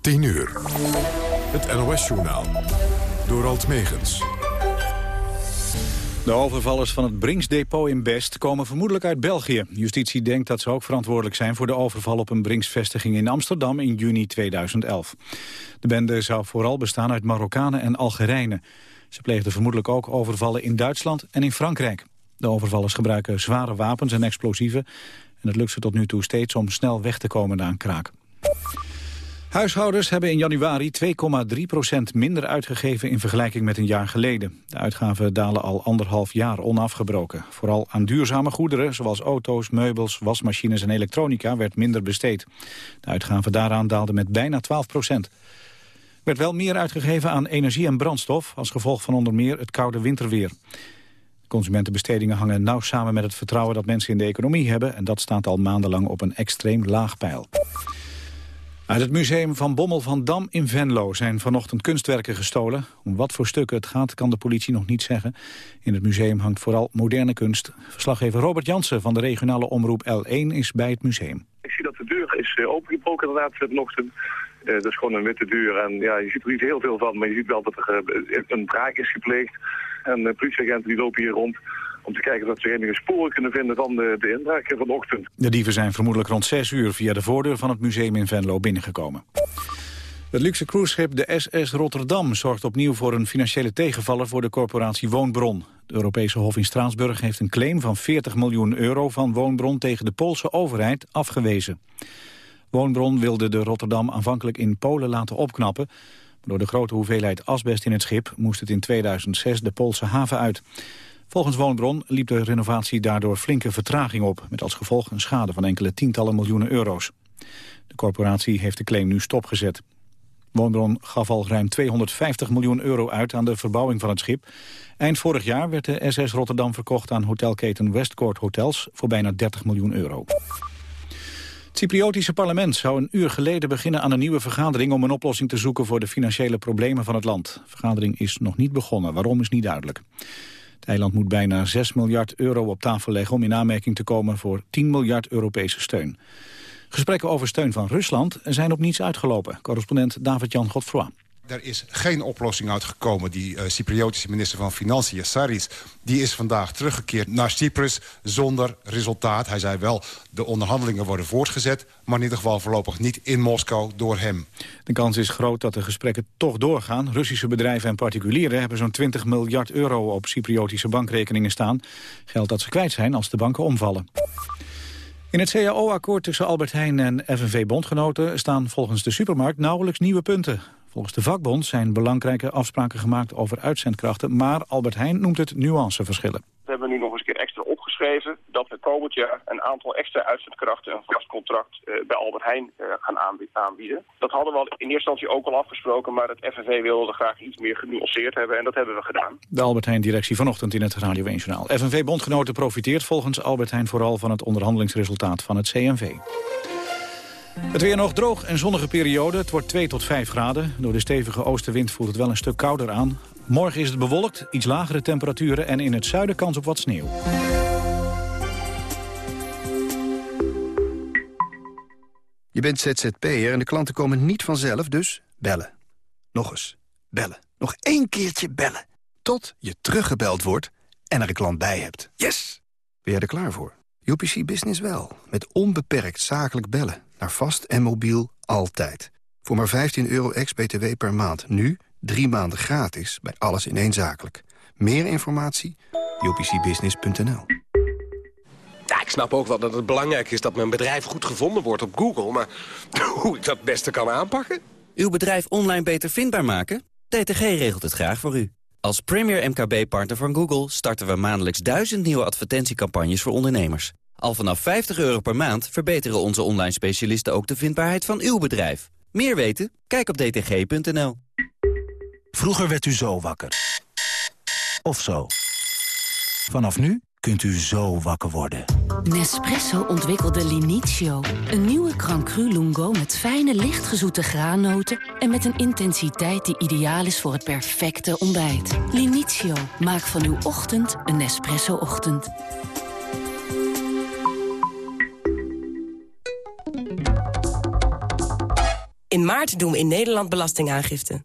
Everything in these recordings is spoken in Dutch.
10 uur. Het NOS-journaal. Door Alt Megens. De overvallers van het Brinksdepot in Best komen vermoedelijk uit België. Justitie denkt dat ze ook verantwoordelijk zijn voor de overval op een Brinksvestiging in Amsterdam in juni 2011. De bende zou vooral bestaan uit Marokkanen en Algerijnen. Ze pleegden vermoedelijk ook overvallen in Duitsland en in Frankrijk. De overvallers gebruiken zware wapens en explosieven... en het lukt ze tot nu toe steeds om snel weg te komen na een kraak. Huishoudens hebben in januari 2,3% minder uitgegeven in vergelijking met een jaar geleden. De uitgaven dalen al anderhalf jaar onafgebroken. Vooral aan duurzame goederen zoals auto's, meubels, wasmachines en elektronica werd minder besteed. De uitgaven daaraan daalden met bijna 12 procent. Er werd wel meer uitgegeven aan energie en brandstof... als gevolg van onder meer het koude winterweer. Consumentenbestedingen hangen nauw samen met het vertrouwen dat mensen in de economie hebben... en dat staat al maandenlang op een extreem laag peil. Uit het museum van Bommel van Dam in Venlo zijn vanochtend kunstwerken gestolen. Om wat voor stukken het gaat kan de politie nog niet zeggen. In het museum hangt vooral moderne kunst. Verslaggever Robert Jansen van de regionale omroep L1 is bij het museum. Ik zie dat de deur is eh, opengebroken inderdaad vanochtend. Uh, dat is gewoon een witte deur en ja, je ziet er niet heel veel van, maar je ziet wel dat er een braak is gepleegd. En de politieagenten die lopen hier rond om te kijken of ze enige sporen kunnen vinden van de, de inbraak vanochtend. De dieven zijn vermoedelijk rond 6 uur via de voordeur van het museum in Venlo binnengekomen. Het luxe cruiseschip de SS Rotterdam zorgt opnieuw voor een financiële tegenvaller voor de corporatie Woonbron. De Europese Hof in Straatsburg heeft een claim van 40 miljoen euro van Woonbron tegen de Poolse overheid afgewezen. Woonbron wilde de Rotterdam aanvankelijk in Polen laten opknappen. Maar door de grote hoeveelheid asbest in het schip moest het in 2006 de Poolse haven uit. Volgens Woonbron liep de renovatie daardoor flinke vertraging op... met als gevolg een schade van enkele tientallen miljoenen euro's. De corporatie heeft de claim nu stopgezet. Woonbron gaf al ruim 250 miljoen euro uit aan de verbouwing van het schip. Eind vorig jaar werd de SS Rotterdam verkocht aan hotelketen Westcourt Hotels... voor bijna 30 miljoen euro. Het Cypriotische parlement zou een uur geleden beginnen aan een nieuwe vergadering... om een oplossing te zoeken voor de financiële problemen van het land. De vergadering is nog niet begonnen. Waarom is niet duidelijk. Het eiland moet bijna 6 miljard euro op tafel leggen om in aanmerking te komen voor 10 miljard Europese steun. Gesprekken over steun van Rusland zijn op niets uitgelopen. Correspondent David-Jan Godfroy. Er is geen oplossing uitgekomen. Die uh, Cypriotische minister van Financiën, Saris... die is vandaag teruggekeerd naar Cyprus zonder resultaat. Hij zei wel, de onderhandelingen worden voortgezet... maar in ieder geval voorlopig niet in Moskou door hem. De kans is groot dat de gesprekken toch doorgaan. Russische bedrijven en particulieren hebben zo'n 20 miljard euro... op Cypriotische bankrekeningen staan. Geld dat ze kwijt zijn als de banken omvallen. In het CAO-akkoord tussen Albert Heijn en FNV-bondgenoten... staan volgens de supermarkt nauwelijks nieuwe punten. Volgens de vakbond zijn belangrijke afspraken gemaakt over uitzendkrachten... maar Albert Heijn noemt het nuanceverschillen. We hebben nu nog eens een keer extra opgeschreven dat we komend jaar een aantal extra uitzendkrachten een vast contract uh, bij Albert Heijn uh, gaan aanbieden. Dat hadden we al in eerste instantie ook al afgesproken, maar het FNV wilde graag iets meer genuanceerd hebben en dat hebben we gedaan. De Albert Heijn-directie vanochtend in het Radio 1 Journaal. FNV-bondgenoten profiteert volgens Albert Heijn vooral van het onderhandelingsresultaat van het CNV. Het weer nog droog en zonnige periode. Het wordt 2 tot 5 graden. Door de stevige oostenwind voelt het wel een stuk kouder aan. Morgen is het bewolkt, iets lagere temperaturen... en in het zuiden kans op wat sneeuw. Je bent ZZP'er en de klanten komen niet vanzelf, dus bellen. Nog eens, bellen. Nog één keertje bellen. Tot je teruggebeld wordt en er een klant bij hebt. Yes! Ben jij er klaar voor? UPC Business wel. Met onbeperkt zakelijk bellen. Naar vast en mobiel altijd. Voor maar 15 euro ex-BTW per maand. Nu drie maanden gratis bij alles ineenzakelijk. Meer informatie? upcbusiness.nl Ja, ik snap ook wel dat het belangrijk is dat mijn bedrijf goed gevonden wordt op Google. Maar hoe ik dat het beste kan aanpakken? Uw bedrijf online beter vindbaar maken? DTG regelt het graag voor u. Als premier MKB-partner van Google starten we maandelijks duizend nieuwe advertentiecampagnes voor ondernemers. Al vanaf 50 euro per maand verbeteren onze online specialisten ook de vindbaarheid van uw bedrijf. Meer weten? Kijk op dtg.nl. Vroeger werd u zo wakker. Of zo. Vanaf nu kunt u zo wakker worden. Nespresso ontwikkelde Linizio. Een nieuwe Crancru Lungo met fijne, lichtgezoete graannoten... en met een intensiteit die ideaal is voor het perfecte ontbijt. Linizio, maak van uw ochtend een Nespresso-ochtend. In maart doen we in Nederland belastingaangifte.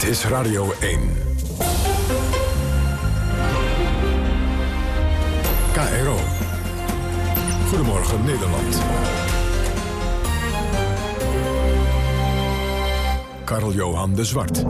Dit is Radio 1. KRO. Goedemorgen Nederland. Karl-Johan de Zwart.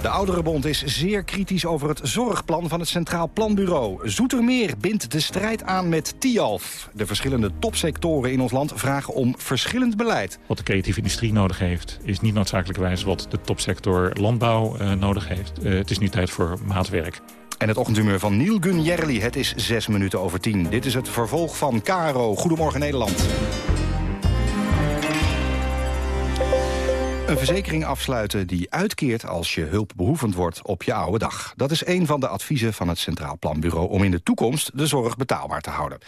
De Ouderenbond is zeer kritisch over het zorgplan van het Centraal Planbureau. Zoetermeer bindt de strijd aan met TIALF. De verschillende topsectoren in ons land vragen om verschillend beleid. Wat de creatieve industrie nodig heeft... is niet noodzakelijkerwijs wat de topsector landbouw uh, nodig heeft. Uh, het is nu tijd voor maatwerk. En het ochtendhumeur van Neil Gun Jerli. Het is zes minuten over tien. Dit is het vervolg van Caro. Goedemorgen Nederland. Verzekering afsluiten die uitkeert als je hulpbehoevend wordt op je oude dag. Dat is een van de adviezen van het Centraal Planbureau om in de toekomst de zorg betaalbaar te houden.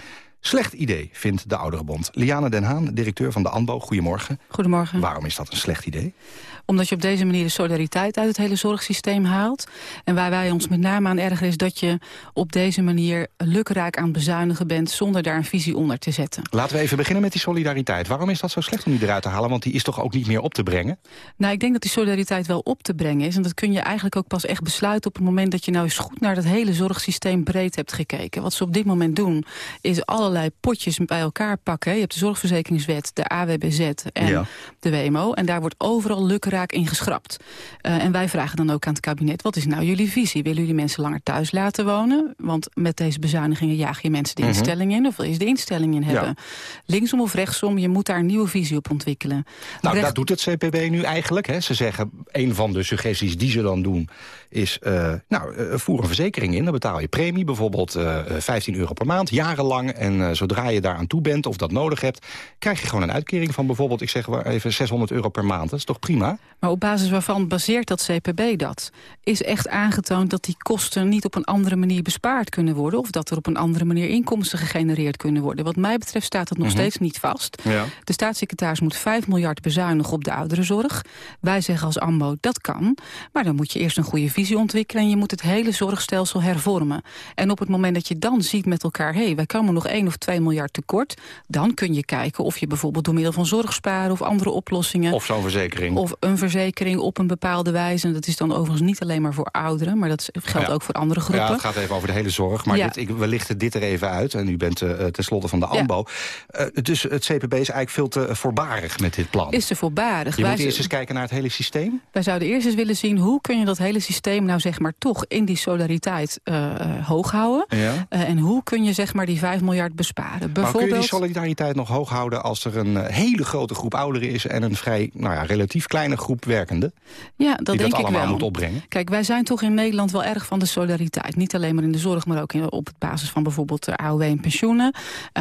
Slecht idee, vindt de Ouderenbond. Liane Den Haan, directeur van de ANBO, goedemorgen. Goedemorgen. Waarom is dat een slecht idee? Omdat je op deze manier de solidariteit uit het hele zorgsysteem haalt. En waar wij ons met name aan ergeren is dat je op deze manier lukraak aan het bezuinigen bent... zonder daar een visie onder te zetten. Laten we even beginnen met die solidariteit. Waarom is dat zo slecht om die eruit te halen? Want die is toch ook niet meer op te brengen? Nou, ik denk dat die solidariteit wel op te brengen is. En dat kun je eigenlijk ook pas echt besluiten op het moment dat je nou eens goed naar het hele zorgsysteem breed hebt gekeken. Wat ze op dit moment doen is allerlei potjes bij elkaar pakken. Je hebt de zorgverzekeringswet, de AWBZ en ja. de WMO. En daar wordt overal lukraak in geschrapt. Uh, en wij vragen dan ook aan het kabinet, wat is nou jullie visie? Willen jullie mensen langer thuis laten wonen? Want met deze bezuinigingen jaag je mensen de instelling mm -hmm. in. Of wil je de instelling in hebben? Ja. Linksom of rechtsom, je moet daar een nieuwe visie op ontwikkelen. Nou, Recht... dat doet het CPB nu eigenlijk. Hè. Ze zeggen, een van de suggesties die ze dan doen... is, uh, nou, uh, voer een verzekering in. Dan betaal je premie, bijvoorbeeld 15 euro per maand, jarenlang. En zodra je daar aan toe bent of dat nodig hebt... krijg je gewoon een uitkering van bijvoorbeeld, ik zeg maar even 600 euro per maand. Dat is toch prima? Maar op basis waarvan baseert dat CPB dat? Is echt aangetoond dat die kosten niet op een andere manier bespaard kunnen worden... of dat er op een andere manier inkomsten gegenereerd kunnen worden? Wat mij betreft staat dat nog mm -hmm. steeds niet vast. Ja. De staatssecretaris moet 5 miljard bezuinigen op de ouderenzorg. Wij zeggen als AMBO, dat kan. Maar dan moet je eerst een goede visie ontwikkelen... en je moet het hele zorgstelsel hervormen. En op het moment dat je dan ziet met elkaar... hé, hey, wij komen nog 1 of 2 miljard tekort... dan kun je kijken of je bijvoorbeeld door middel van zorgsparen... of andere oplossingen... Of zo'n verzekering. Of een verzekering op een bepaalde wijze. En dat is dan overigens niet alleen maar voor ouderen... maar dat geldt ja. ook voor andere groepen. Ja, het gaat even over de hele zorg. Maar Ja. dit, ik, we lichten dit er even uit. En u bent uh, tenslotte van de AMBO. Uh, dus het CPB is eigenlijk veel te voorbarig met dit plan. Is te voorbarig. Je Wij moet eerst eens kijken naar het hele systeem. Wij zouden eerst eens willen zien hoe kun je dat hele systeem nou zeg maar toch in die solidariteit eh, hoog houden. Ja. Eh, en hoe kun je zeg maar die 5 miljard besparen. Maar kun je die solidariteit nog hoog houden... als er een hele grote groep ouderen is... en een vrij, nou ja, relatief kleine groep werkenden... ja, dat die denk dat ik allemaal wel. moet opbrengen? Kijk, wij zijn toch in Nederland wel erg van de solidariteit. Niet alleen maar in de zorg, maar ook in, op het basis van bijvoorbeeld de AOW en pensioenen.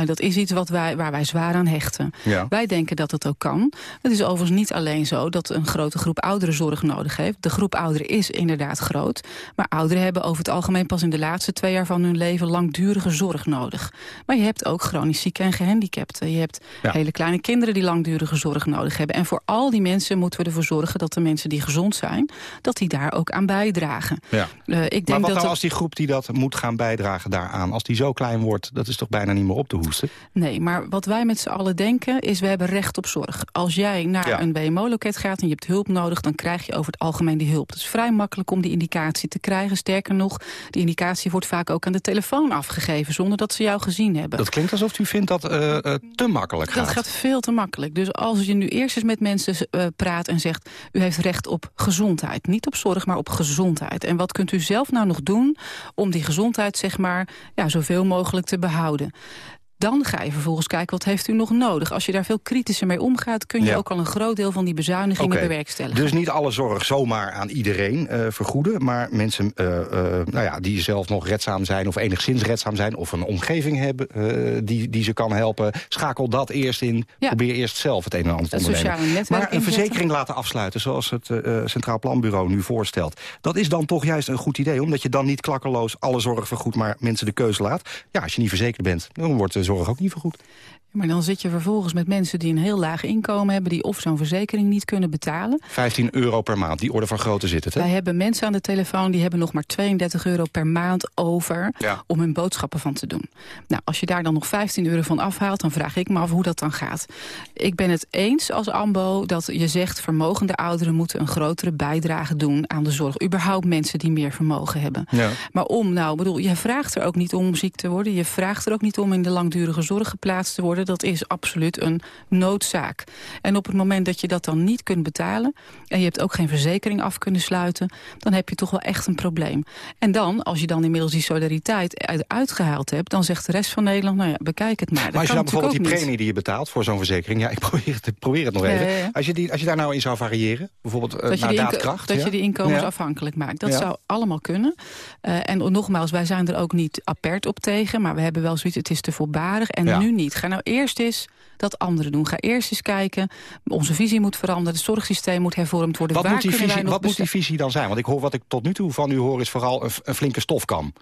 Dat is iets wat wij, waar wij zwaar aan hechten. Ja. Wij denken dat het ook kan. Het is overigens niet alleen zo dat een grote groep ouderen zorg nodig heeft. De groep ouderen is inderdaad groot. Maar ouderen hebben over het algemeen pas in de laatste twee jaar van hun leven langdurige zorg nodig. Maar je hebt ook chronisch zieken en gehandicapten. Je hebt Ja. hele kleine kinderen die langdurige zorg nodig hebben. En voor al die mensen moeten we ervoor zorgen dat de mensen die gezond zijn, dat die daar ook aan bijdragen. Ja. Eh, ik denk Maar wat dat nou als die groep die dat moet gaan bijdragen daaraan... als die zo klein wordt, dat is toch bijna niet meer op te hoesten? Nee, maar wat wij met z'n allen denken is we hebben recht op zorg. Als jij naar Ja. een WMO-loket gaat en je hebt hulp nodig... dan krijg je over het algemeen die hulp. Het is vrij makkelijk om die indicatie te krijgen. Sterker nog, die indicatie wordt vaak ook aan de telefoon afgegeven... zonder dat ze jou gezien hebben. Dat klinkt alsof u vindt dat eh, eh, te makkelijk gaat. Dat gaat veel te makkelijk. Dus als je nu eerst eens met mensen eh, praat en zegt... u heeft recht op gezondheid. Niet op zorg, maar op gezondheid. En wat kunt u zelf nou nog doen om die gezondheid zeg maar, ja, zoveel mogelijk te behouden? Dan ga je vervolgens kijken, wat heeft u nog nodig? Als je daar veel kritischer mee omgaat... kun je Ja. ook al een groot deel van die bezuinigingen Oké, bewerkstelligen. Dus niet alle zorg zomaar aan iedereen eh, vergoeden... maar mensen eh, nou ja, die zelf nog redzaam zijn of enigszins redzaam zijn... of een omgeving hebben die, die ze kan helpen... schakel dat eerst in, Ja. probeer eerst zelf het een en ander te Het ondernemen. maar een inzetten. verzekering laten afsluiten, zoals het Centraal Planbureau nu voorstelt... dat is dan toch juist een goed idee, omdat je dan niet klakkeloos alle zorg vergoedt... maar mensen de keuze laat. Ja, als je niet verzekerd bent, dan wordt de zorg ook niet vergoed. Maar dan zit je vervolgens met mensen die een heel laag inkomen hebben... die of zo'n verzekering niet kunnen betalen. 15 euro per maand, die orde van grootte zit het, hè? Wij hebben mensen aan de telefoon die hebben nog maar 32 euro per maand over... Ja. om hun boodschappen van te doen. Nou, als je daar dan nog 15 euro van afhaalt... dan vraag ik me af hoe dat dan gaat. Ik ben het eens als AMBO dat je zegt... vermogende ouderen moeten een grotere bijdrage doen aan de zorg. Überhaupt mensen die meer vermogen hebben. Ja. Maar om, nou, bedoel, je vraagt er ook niet om ziek te worden. Je vraagt er ook niet om in de langdurige zorg geplaatst te worden. Dat is absoluut een noodzaak. En op het moment dat je dat dan niet kunt betalen... en je hebt ook geen verzekering af kunnen sluiten... dan heb je toch wel echt een probleem. En dan, als je dan inmiddels die solidariteit uit- uitgehaald hebt... dan zegt de rest van Nederland, nou ja, bekijk het maar. Maar als je dan bijvoorbeeld die premie die je betaalt voor zo'n verzekering... ja, ik probeer het, probeer het nog even. ja, ja. Als, je die, als je daar nou in zou variëren, bijvoorbeeld eh, dat je, naar daadkracht... dat je die inkomens Ja. afhankelijk maakt. Dat zou allemaal kunnen. Eh, en nogmaals, wij zijn er ook niet apert op tegen... maar we hebben wel zoiets, het is te voorbarig en nu niet. Ga nou eerst eens dat anderen doen. Ga eerst eens kijken, onze visie moet veranderen... het zorgsysteem moet hervormd worden. Wat, Waar moet die, visie, wat moet die visie dan zijn? Want ik hoor wat ik tot nu toe van u hoor is vooral een, een flinke stofkam.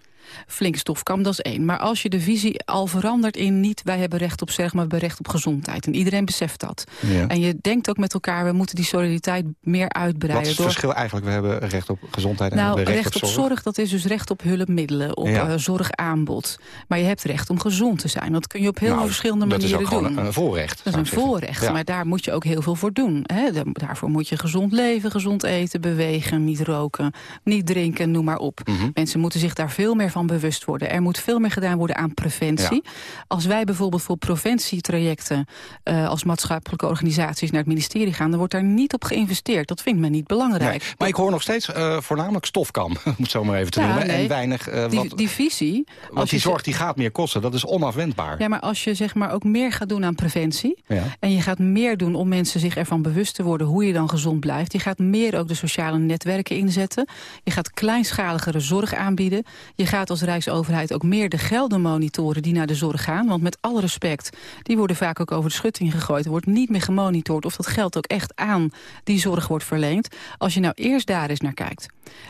Flinke stofkam, dat is één. Maar als je de visie al verandert in niet... wij hebben recht op zorg, maar we hebben recht op gezondheid. En iedereen beseft dat. Ja. En je denkt ook met elkaar, we moeten die solidariteit meer uitbreiden. Wat is het door- verschil eigenlijk? We hebben recht op gezondheid en Nou, hebben recht, op zorg. dat is dus recht op hulpmiddelen, op Ja. eh, zorgaanbod. Maar je hebt recht om gezond te zijn. Dat kun je op heel Nou, veel verschillende dat is manieren ook doen. een voorrecht, Dat is een voorrecht, Ja. maar daar moet je ook heel veel voor doen. Hè? Da- Daarvoor moet je gezond leven, gezond eten, bewegen, niet roken, niet drinken, noem maar op. Mhm. Mensen moeten zich daar veel meer van bewust worden. Er moet veel meer gedaan worden aan preventie. Als wij bijvoorbeeld voor preventietrajecten eh, als maatschappelijke organisaties naar het ministerie gaan, dan wordt daar niet op geïnvesteerd. Dat vindt men niet belangrijk. Nee, maar ik hoor nog steeds eh, voornamelijk stofkam, om het zo maar even te Ja, noemen. nee. En weinig... eh, die, wat, die visie... want als die je zorg die gaat meer kosten, dat is onafwendbaar. Ja, maar als je zeg maar ook meer gaat doen aan preventie... Ja. en je gaat meer doen om mensen zich ervan bewust te worden... hoe je dan gezond blijft. Je gaat meer ook de sociale netwerken inzetten. Je gaat kleinschaligere zorg aanbieden. Je gaat als Rijksoverheid ook meer de gelden monitoren... die naar de zorg gaan. Want met alle respect, die worden vaak ook over de schutting gegooid. Er wordt niet meer gemonitord of dat geld ook echt aan die zorg wordt verleend. Als je nou eerst daar eens naar kijkt...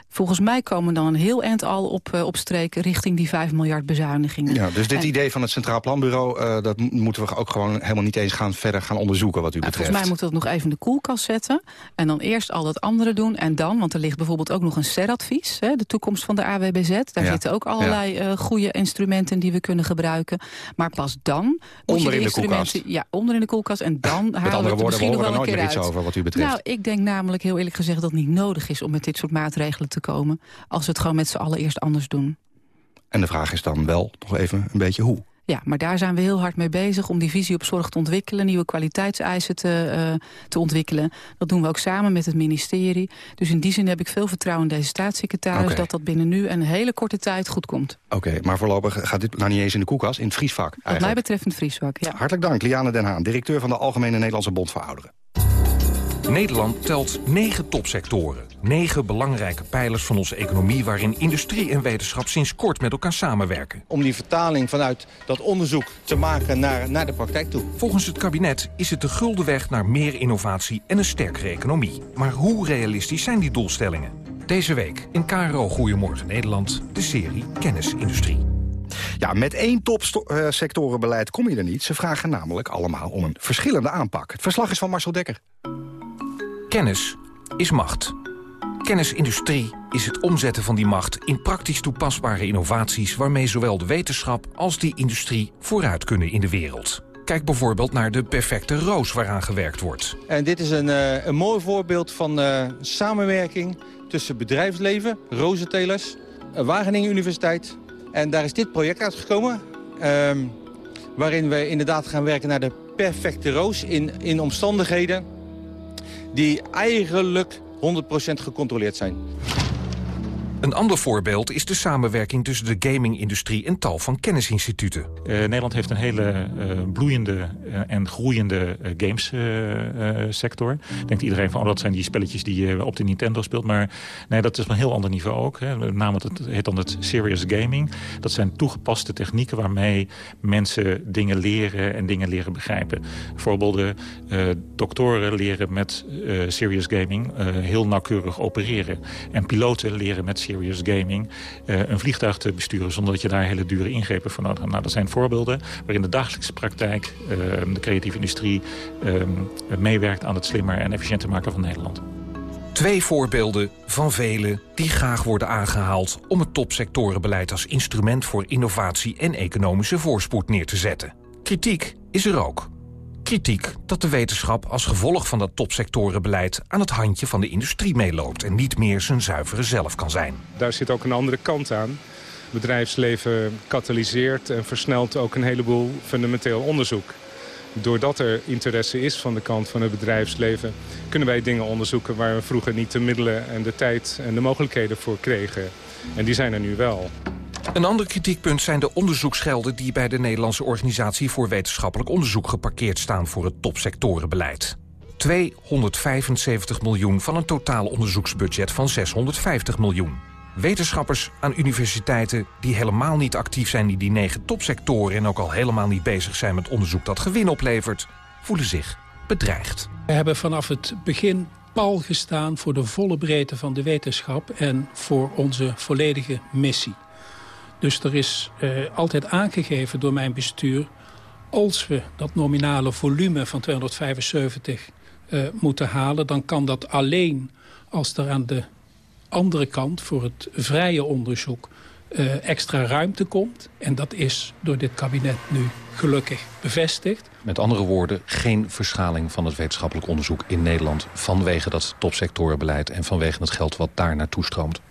Volgens mij komen we dan een heel eind al op, eh, op streek richting die 5 miljard bezuinigingen. Ja, dus dit En- idee van het Centraal Planbureau... eh, dat moeten we ook gewoon helemaal niet eens gaan verder gaan onderzoeken wat u betreft. volgens mij moeten we dat nog even in de koelkast zetten. En dan eerst al dat andere doen. En dan, want er ligt bijvoorbeeld ook nog een SER-advies. De toekomst van de AWBZ. Daar Ja. zitten ook allerlei eh, goede instrumenten die we kunnen gebruiken. Maar pas dan moet je Onder de in de instrumenten... koelkast. Ja, onder in de koelkast. En dan halen we het er woorden, misschien we nog wel er een keer uit. over wat u betreft. Nou, ik denk namelijk heel eerlijk gezegd dat het niet nodig is... om met dit soort maatregelen te komen. Als we het gewoon met z'n allen eerst anders doen. En de vraag is dan wel nog even een beetje hoe. Ja, maar daar zijn we heel hard mee bezig om die visie op zorg te ontwikkelen, nieuwe kwaliteitseisen te, eh, te ontwikkelen. Dat doen we ook samen met het ministerie. Dus in die zin heb ik veel vertrouwen in deze staatssecretaris dat dat binnen nu een hele korte tijd goed komt. Oké, maar voorlopig gaat dit nou niet eens in de koelkast, in het vriesvak Wat mij eigenlijk. betreft een vriesvak, ja. Hartelijk dank, Liane Den Haan, directeur van de Algemene Nederlandse Bond voor Ouderen. Nederland telt negen topsectoren. Negen belangrijke pijlers van onze economie... waarin industrie en wetenschap sinds kort met elkaar samenwerken. Om die vertaling vanuit dat onderzoek te maken naar, naar de praktijk toe. Volgens het kabinet is het de gulden weg naar meer innovatie en een sterkere economie. Maar hoe realistisch zijn die doelstellingen? Deze week in KRO Goedemorgen Nederland, de serie Kennisindustrie. Ja, met één topsectorenbeleid kom je er niet. Ze vragen namelijk allemaal om een verschillende aanpak. Het verslag is van Marcel Dekker. Kennis is macht. Kennisindustrie is het omzetten van die macht in praktisch toepasbare innovaties... waarmee zowel de wetenschap als die industrie vooruit kunnen in de wereld. Kijk bijvoorbeeld naar de perfecte roos waaraan gewerkt wordt. En dit is een, eh, een mooi voorbeeld van eh, samenwerking tussen bedrijfsleven, rozentelers, eh, Wageningen Universiteit. En daar is dit project uitgekomen. ehm, waarin we inderdaad gaan werken naar de perfecte roos in, in omstandigheden die eigenlijk 100% gecontroleerd zijn. Een ander voorbeeld is de samenwerking tussen de gaming-industrie en tal van kennisinstituten. Uh, Nederland heeft een hele uh, bloeiende uh, en groeiende gamessector. Denkt iedereen van, oh, dat zijn die spelletjes die je op de Nintendo speelt. Maar nee, dat is op een heel ander niveau ook. Hè. Namelijk, het heet dan het serious gaming. Dat zijn toegepaste technieken waarmee mensen dingen leren en dingen leren begrijpen. Voorbeelden, doktoren leren met serious gaming heel nauwkeurig opereren. En piloten leren met serious gaming uh, een vliegtuig te besturen... zonder dat je daar hele dure ingrepen voor nodig hebt. Nou, dat zijn voorbeelden waarin de dagelijkse praktijk... Uh, de creatieve industrie uh, meewerkt aan het slimmer en efficiënter maken van Nederland. Twee voorbeelden van vele die graag worden aangehaald... om het topsectorenbeleid als instrument voor innovatie en economische voorspoed neer te zetten. Kritiek is er ook kritiek dat de wetenschap als gevolg van dat topsectorenbeleid... aan het handje van de industrie meeloopt en niet meer zijn zuivere zelf kan zijn. Daar zit ook een andere kant aan. Het bedrijfsleven katalyseert en versnelt ook een heleboel fundamenteel onderzoek. Doordat er interesse is van de kant van het bedrijfsleven... kunnen wij dingen onderzoeken waar we vroeger niet de middelen en de tijd en de mogelijkheden voor kregen. En die zijn er nu wel. Een ander kritiekpunt zijn de onderzoeksgelden... die bij de Nederlandse Organisatie voor Wetenschappelijk Onderzoek geparkeerd staan voor het topsectorenbeleid. 275 miljoen van een totaal onderzoeksbudget van 650 miljoen. Wetenschappers aan universiteiten die helemaal niet actief zijn in die negen topsectoren... en ook al helemaal niet bezig zijn met onderzoek dat gewin oplevert... voelen zich bedreigd. We hebben vanaf het begin pal gestaan voor de volle breedte van de wetenschap... en voor onze volledige missie. Dus er is uh, altijd aangegeven door mijn bestuur... als we dat nominale volume van 275 uh, moeten halen... dan kan dat alleen als er aan de andere kant voor het vrije onderzoek... Uh, extra ruimte komt. En dat is door dit kabinet nu gelukkig bevestigd. Met andere woorden, geen verschaling van het wetenschappelijk onderzoek in Nederland... vanwege dat topsectorenbeleid en vanwege het geld wat daar naartoe stroomt?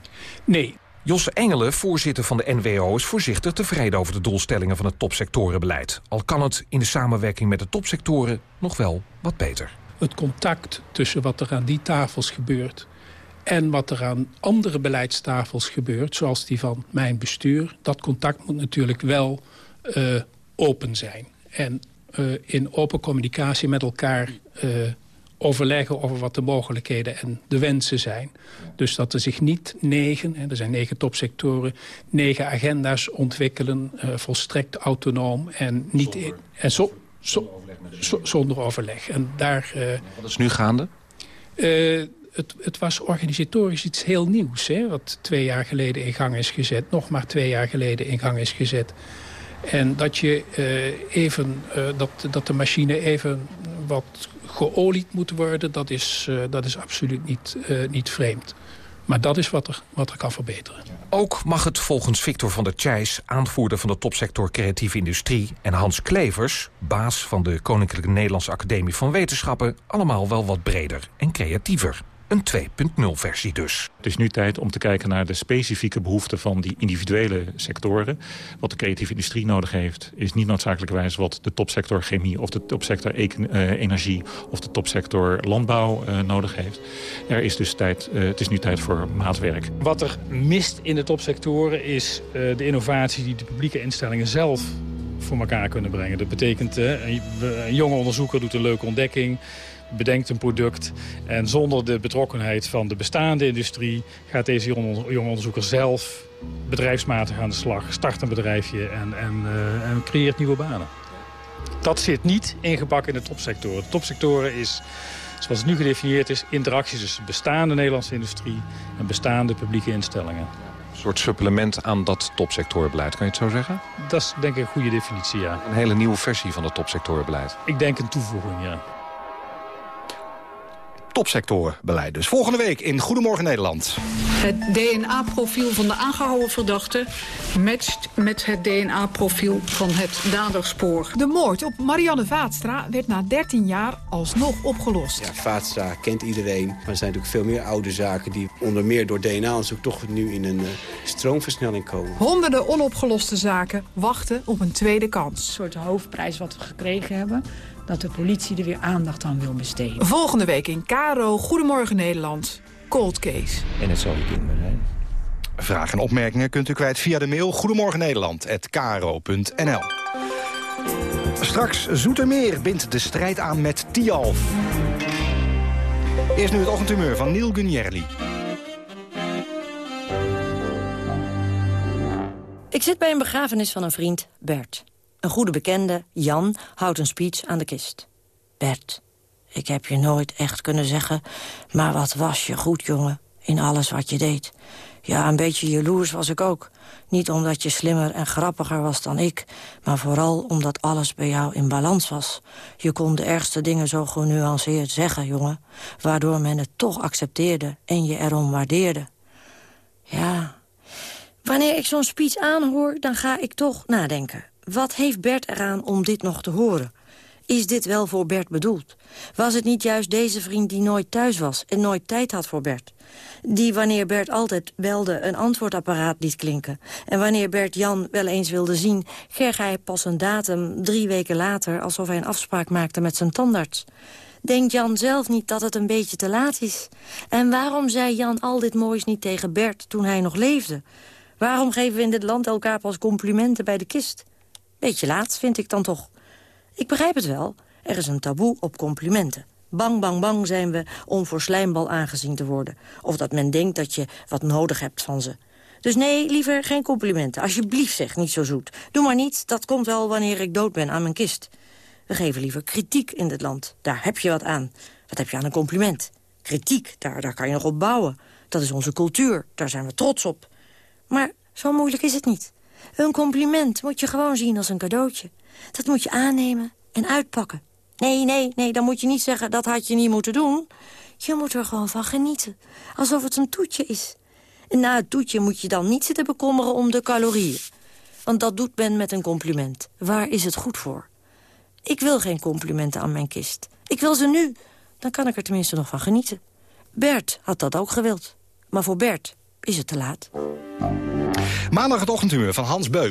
Nee, Josse Engelen, voorzitter van de NWO, is voorzichtig tevreden over de doelstellingen van het topsectorenbeleid. Al kan het in de samenwerking met de topsectoren nog wel wat beter. Het contact tussen wat er aan die tafels gebeurt en wat er aan andere beleidstafels gebeurt, zoals die van mijn bestuur, dat contact moet natuurlijk wel uh, open zijn. En uh, in open communicatie met elkaar uh, overleggen over wat de mogelijkheden en de wensen zijn. Dus dat er zich niet negen, er zijn negen topsectoren... negen agenda's ontwikkelen, uh, volstrekt autonoom en niet... Zonder, in, en zo, zo, zonder, overleg zo, zonder overleg. En daar, uh, wat is nu gaande? Uh, het, het, was organisatorisch iets heel nieuws, hè, wat twee jaar geleden in gang is gezet. Nog maar twee jaar geleden in gang is gezet. En dat, je, even, dat, dat de machine even wat geolied moet worden, dat is, uh, dat is absoluut niet, niet vreemd. Maar dat is wat er, wat er kan verbeteren. Ook mag het volgens Victor van der Tjijs, aanvoerder van de topsector creatieve industrie... en Hans Klevers, baas van de Koninklijke Nederlandse Academie van Wetenschappen... allemaal wel wat breder en creatiever. Een 2.0-versie dus. Het is nu tijd om te kijken naar de specifieke behoeften van die individuele sectoren. Wat de creatieve industrie nodig heeft, is niet noodzakelijkerwijs wat de topsector chemie of de topsector e uh, energie of de topsector landbouw uh, nodig heeft. Er is dus tijd, uh, het is nu tijd voor maatwerk. Wat er mist in de topsectoren is de innovatie die de publieke instellingen zelf voor elkaar kunnen brengen. Dat betekent, een jonge onderzoeker doet een leuke ontdekking bedenkt een product. En zonder de betrokkenheid van de bestaande industrie... gaat deze jonge onderzoeker zelf bedrijfsmatig aan de slag. Start een bedrijfje en, en, uh, en creëert nieuwe banen. Dat zit niet ingebakken in de topsectoren. De topsectoren is, zoals het nu gedefinieerd is... interacties tussen bestaande Nederlandse industrie... en bestaande publieke instellingen. Een soort supplement aan dat topsectorenbeleid, kan je het zo zeggen? Dat is denk ik een goede definitie, ja. Een hele nieuwe versie van het topsectorenbeleid? Ik denk een toevoeging, ja topsectorbeleid. Dus volgende week in Goedemorgen Nederland. Het DNA-profiel van de aangehouden verdachte matcht met het DNA-profiel van het daderspoor. De moord op Marianne Vaatstra werd na 13 jaar alsnog opgelost. Ja, Vaatstra kent iedereen, maar er zijn natuurlijk veel meer oude zaken... die onder meer door DNA-onderzoek toch nu in een uh, stroomversnelling komen. Honderden onopgeloste zaken wachten op een tweede kans. Een soort hoofdprijs wat we gekregen hebben dat de politie er weer aandacht aan wil besteden. Volgende week in Caro, Goedemorgen Nederland, Cold Case. En het zal je kinderen zijn. Vragen en opmerkingen kunt u kwijt via de mail Goedemorgen Nederland@kro.nl. Straks Zoetermeer bindt de strijd aan met Tialf. Eerst nu het ochtendhumeur van Neil Gunjerli. Ik zit bij een begrafenis van een vriend, Bert. Een goede bekende, Jan, houdt een speech aan de kist. Bert, ik heb je nooit echt kunnen zeggen... maar wat was je goed, jongen, in alles wat je deed. Ja, een beetje jaloers was ik ook. Niet omdat je slimmer en grappiger was dan ik... maar vooral omdat alles bij jou in balans was. Je kon de ergste dingen zo genuanceerd zeggen, jongen... waardoor men het toch accepteerde en je erom waardeerde. Ja, wanneer ik zo'n speech aanhoor, dan ga ik toch nadenken. Wat heeft Bert eraan om dit nog te horen? Is dit wel voor Bert bedoeld? Was het niet juist deze vriend die nooit thuis was en nooit tijd had voor Bert? Die wanneer Bert altijd belde een antwoordapparaat liet klinken. En wanneer Bert Jan wel eens wilde zien... kreeg hij pas een datum drie weken later... alsof hij een afspraak maakte met zijn tandarts. Denkt Jan zelf niet dat het een beetje te laat is? En waarom zei Jan al dit moois niet tegen Bert toen hij nog leefde? Waarom geven we in dit land elkaar pas complimenten bij de kist? Beetje laat, vind ik dan toch. Ik begrijp het wel. Er is een taboe op complimenten. Bang, bang, bang zijn we om voor slijmbal aangezien te worden. Of dat men denkt dat je wat nodig hebt van ze. Dus nee, liever geen complimenten. Alsjeblieft zeg, niet zo zoet. Doe maar niet, dat komt wel wanneer ik dood ben aan mijn kist. We geven liever kritiek in dit land. Daar heb je wat aan. Wat heb je aan een compliment? Kritiek, daar, daar kan je nog op bouwen. Dat is onze cultuur, daar zijn we trots op. Maar zo moeilijk is het niet. Een compliment moet je gewoon zien als een cadeautje. Dat moet je aannemen en uitpakken. Nee, nee, nee, dan moet je niet zeggen dat had je niet moeten doen. Je moet er gewoon van genieten. Alsof het een toetje is. En na het toetje moet je dan niet zitten bekommeren om de calorieën. Want dat doet men met een compliment. Waar is het goed voor? Ik wil geen complimenten aan mijn kist. Ik wil ze nu. Dan kan ik er tenminste nog van genieten. Bert had dat ook gewild. Maar voor Bert is het te laat. Maandag het ochtendhumeur van Hans Beum.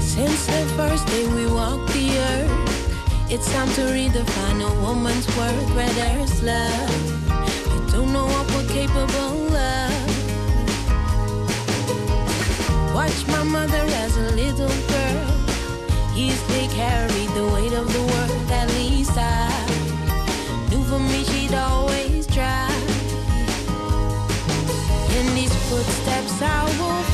Since the first day we walked the earth, it's time to redefine a woman's worth. Where there's love, I don't know what we're capable of. Watch my mother as a little girl. Easily carried the weight of the world. Footsteps I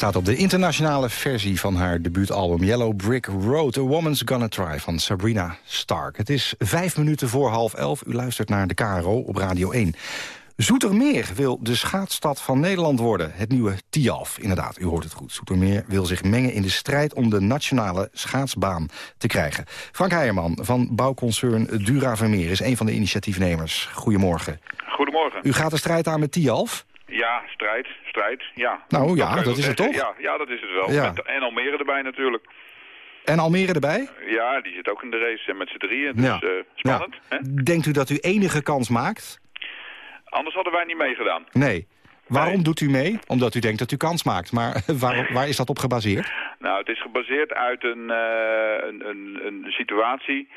Staat op de internationale versie van haar debuutalbum Yellow Brick Road. A Woman's Gonna Try van Sabrina Stark. Het is vijf minuten voor half elf. U luistert naar de KRO op Radio 1. Zoetermeer wil de schaatsstad van Nederland worden. Het nieuwe TIAF, inderdaad, u hoort het goed. Zoetermeer wil zich mengen in de strijd om de nationale schaatsbaan te krijgen. Frank Heijerman van bouwconcern Dura Vermeer is een van de initiatiefnemers. Goedemorgen. Goedemorgen. U gaat de strijd aan met TIAF? Ja, strijd, strijd, ja. Nou ja, dat is het toch? Ja, ja, dat is het wel. Ja. Met, en Almere erbij natuurlijk. En Almere erbij? Ja, die zit ook in de race met z'n drieën. Dus Ja. eh, spannend. Hè? Denkt u dat u enige kans maakt? Anders hadden wij niet meegedaan. Nee. Waarom doet u mee? Omdat u denkt dat u kans maakt. Maar waar, waar is dat op gebaseerd? Nou, het is gebaseerd uit een, eh, een, een, een situatie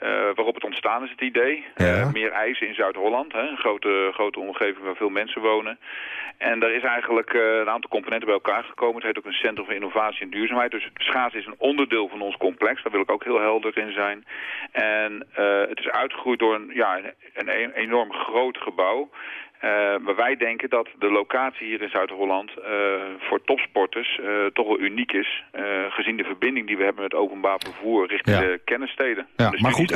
eh, waarop het ontstaan is, het idee. Eh, meer ijs in Zuid-Holland, een grote, grote omgeving waar veel mensen wonen. En daar is eigenlijk eh, een aantal componenten bij elkaar gekomen. Het heet ook een Centrum voor Innovatie en Duurzaamheid. Dus schaatsen is een onderdeel van ons complex. Daar wil ik ook heel helder in zijn. En het is uitgegroeid door een, ja, een, een enorm groot gebouw. Eh, maar wij denken dat de locatie hier in Zuid-Holland eh, voor topsporters eh, toch wel uniek is. gezien de verbinding die we hebben met openbaar vervoer richting Ja. de kennissteden. Ja, de maar goed,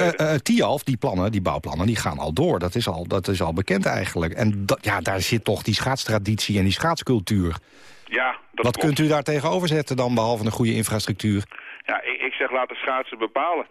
TIAF, die plannen, die bouwplannen, die gaan al door. Dat is al, dat is al bekend eigenlijk. En ja, daar zit toch die schaatstraditie en die schaatscultuur. ja, dat Wat klopt. kunt u daar tegenover zetten dan, behalve een goede infrastructuur? Ja, ik, ik zeg laat de schaatsen bepalen.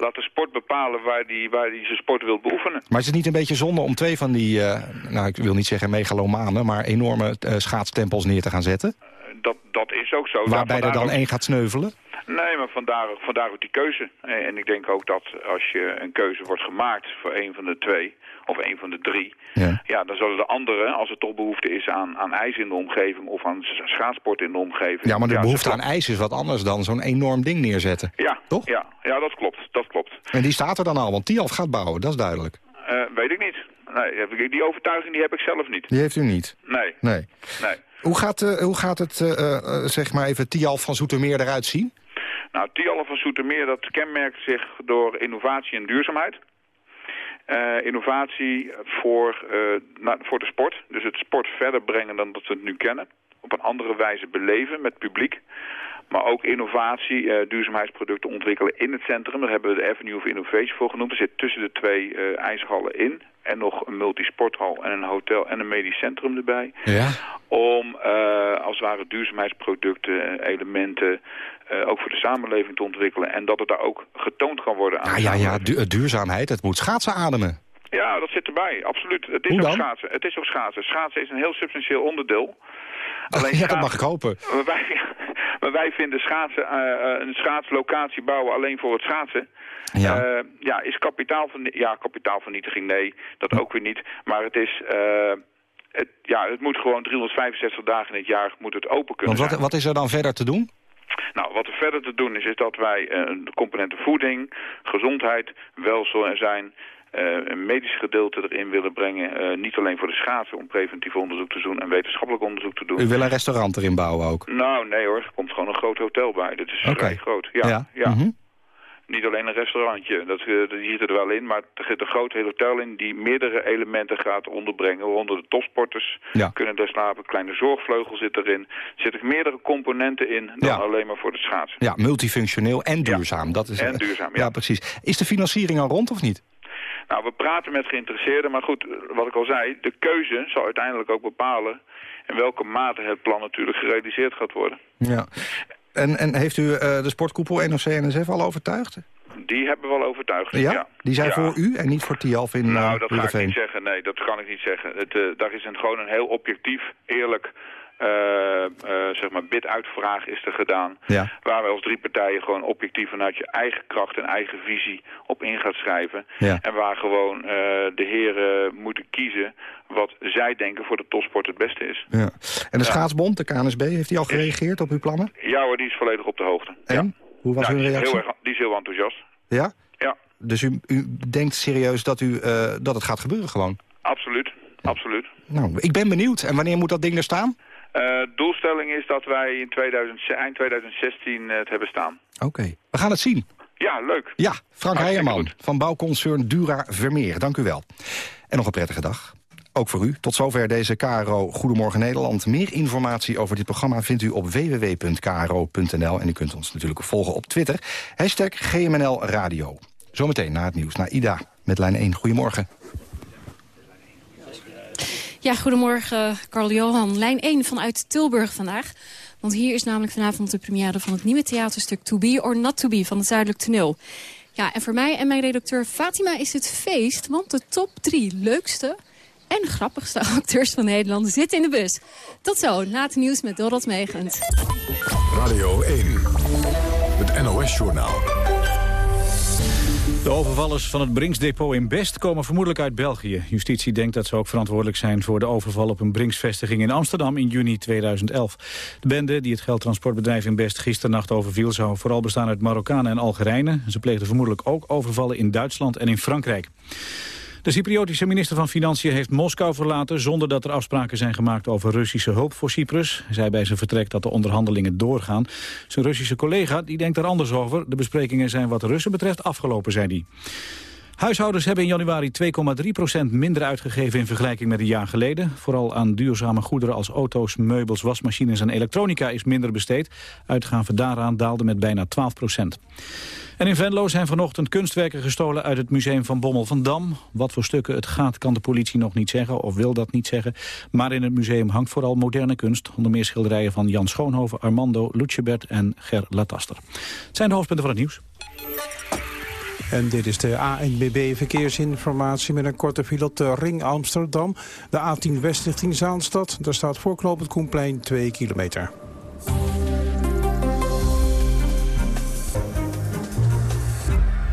Laat de sport bepalen waar die, waar die zijn sport wil beoefenen. Maar is het niet een beetje zonde om twee van die, eh, nou ik wil niet zeggen megalomanen... maar enorme eh, schaatstempels neer te gaan zetten? Dat, dat is ook zo. Waarbij er dan ook- één gaat sneuvelen? Nee, maar vandaar, vandaar ook die keuze. En, en ik denk ook dat als je een keuze wordt gemaakt voor een van de twee of een van de drie... Ja. dan zullen de anderen, als er toch behoefte is aan, aan ijs in de omgeving of aan schaatsport in de omgeving... Ja, maar de behoefte aan ijs is wat anders dan zo'n enorm ding neerzetten. Ja, Toch? Ja, ja, dat klopt. Dat klopt. En die staat er dan al, want TIAF gaat bouwen, dat is duidelijk. Eh, weet ik niet. Nee, die overtuiging die heb ik zelf niet. Die heeft u niet? Nee, Nee. nee. Hoe gaat, eh, hoe gaat het, eh, eh, zeg maar even, TIAF van Zoetermeer eruit zien? Nou, Tialf van Soetermeer, dat kenmerkt zich door innovatie en duurzaamheid. Eh, innovatie voor, eh, voor de sport. Dus het sport verder brengen dan dat we het nu kennen. Op een andere wijze beleven met publiek. Maar ook innovatie, eh, duurzaamheidsproducten ontwikkelen in het centrum. Daar hebben we de Avenue of Innovation voor genoemd. Er zit tussen de twee eh, ijshallen in. En nog een multisporthal en een hotel en een medisch centrum erbij. Ja. Om eh, als het ware duurzaamheidsproducten, elementen, ook voor de samenleving te ontwikkelen. En dat het daar ook getoond kan worden aan Ja, ja, ja, du- duurzaamheid, het moet schaatsen ademen. Ja, dat zit erbij, absoluut. Het is Hoe ook dan? schaatsen. Het is ook schaatsen. Schaatsen is een heel substantieel onderdeel. ja, dat mag ik hopen. Maar wij, maar wij vinden schaatsen, eh, eh, een schaatslocatie bouwen alleen voor het schaatsen. Ja. Eh, ja, is kapitaalvernietiging. Ja, kapitaalvernietiging, nee, dat ook weer niet. Maar het is. het, ja, het moet gewoon 365 dagen in het jaar moet het open kunnen Want wat, zijn. wat is er dan verder te doen? Nou, wat er verder te doen is, is dat wij de componenten voeding, gezondheid, welzijn, eh, een medisch gedeelte erin willen brengen. Eh, niet alleen voor de schaatsen om preventief onderzoek te doen en wetenschappelijk onderzoek te doen. U wil een restaurant erin bouwen ook? Nou, nee hoor, er komt gewoon een groot hotel bij. Dat is vrij groot. Ja, Ja. ja. Mhm. Niet alleen een restaurantje, dat, eh, dat zit er wel in, maar er zit een groot hotel in die meerdere elementen gaat onderbrengen. Waaronder de topsporters Ja. kunnen daar slapen, kleine zorgvleugel zit erin. Er zitten meerdere componenten in dan Ja. alleen maar voor de schaatsen. Ja, multifunctioneel en duurzaam. Dat is, En eh, duurzaam, ja. ja. precies. Is de financiering al rond of niet? Nou, we praten met geïnteresseerden, maar goed, wat ik al zei, de keuze zal uiteindelijk ook bepalen in welke mate het plan natuurlijk gerealiseerd gaat worden. Ja. En, en heeft u eh, de sportkoepel NOC-NSF al overtuigd? Die hebben we al overtuigd. Ja? Die zijn Ja. voor u en niet voor Tialf in Nou, eh, dat ga ik niet zeggen. Nee, dat kan ik niet zeggen. Het, eh, daar is een, gewoon een heel objectief, eerlijk zeg maar bid-uitvraag is er gedaan. Ja. Waar we als drie partijen gewoon objectief vanuit je eigen kracht en eigen visie op in gaat schrijven. Ja. En waar gewoon eh, de heren moeten kiezen wat zij denken voor de topsport het beste is. Ja. En de Ja. schaatsbond, de KNSB, heeft die al gereageerd op uw plannen? Ja hoor, die is volledig op de hoogte. En? Hoe was Ja, hun die is reactie? Heel erg, die is heel enthousiast. Ja? Ja, Dus u, u denkt serieus dat, u, eh, dat het gaat gebeuren gewoon? absoluut. Absoluut. Nou, ik ben benieuwd. En wanneer moet dat ding er staan? Eh, doelstelling is dat wij in 2000, eind 2016 het hebben staan. Oké. We gaan het zien. Ja, leuk. Ja, Frank Heijerman van bouwconcern Dura Vermeer. Dank u wel. En nog een prettige dag. ook voor u. Tot zover deze KRO Goedemorgen Nederland. Meer informatie over dit programma vindt u op www.kro.nl. En u kunt ons natuurlijk volgen op Twitter. Hashtag GMNL Radio. Zometeen na het nieuws naar Ida met lijn 1. Goedemorgen. Ja, goedemorgen Carl-Johan. Lijn 1 vanuit Tilburg vandaag. Want hier is namelijk vanavond de première van het nieuwe theaterstuk To Be or Not To Be van het Zuidelijk Toneel. Ja, en voor mij en mijn redacteur Fatima is het feest, want de top drie leukste en grappigste acteurs van Nederland zitten in de bus. Tot zo, na het nieuws met Dorot Meegend. Radio 1, het NOS-journaal. De overvallers van het Brinksdepot in Best komen vermoedelijk uit België. Justitie denkt dat ze ook verantwoordelijk zijn voor de overval op een Brinksvestiging in Amsterdam in juni 2011. De bende die het geldtransportbedrijf in Best gisternacht overviel zou vooral bestaan uit Marokkanen en Algerijnen. Ze pleegden vermoedelijk ook overvallen in Duitsland en in Frankrijk. De Cypriotische minister van Financiën heeft Moskou verlaten... zonder dat er afspraken zijn gemaakt over Russische hulp voor Cyprus. Hij zei bij zijn vertrek dat de onderhandelingen doorgaan. Zijn Russische collega die denkt er anders over. De besprekingen zijn wat de Russen betreft afgelopen, zei hij. Huishoudens hebben in januari 2,3% minder uitgegeven in vergelijking met een jaar geleden. Vooral aan duurzame goederen als auto's, meubels, wasmachines en elektronica is minder besteed. Uitgaven daaraan daalden met bijna 12% en in Venlo zijn vanochtend kunstwerken gestolen uit het museum van Bommel van Dam. Wat voor stukken het gaat kan de politie nog niet zeggen of wil dat niet zeggen. Maar in het museum hangt vooral moderne kunst. Onder meer schilderijen van Jan Schoonhoven, Armando, Lutjebert en Ger Lataster. Het zijn de hoofdpunten van het nieuws. En dit is de ANBB verkeersinformatie met een korte file de Ring Amsterdam. De A10 West richting Zaanstad. Daar staat voorknopend Koenplein 2 kilometer.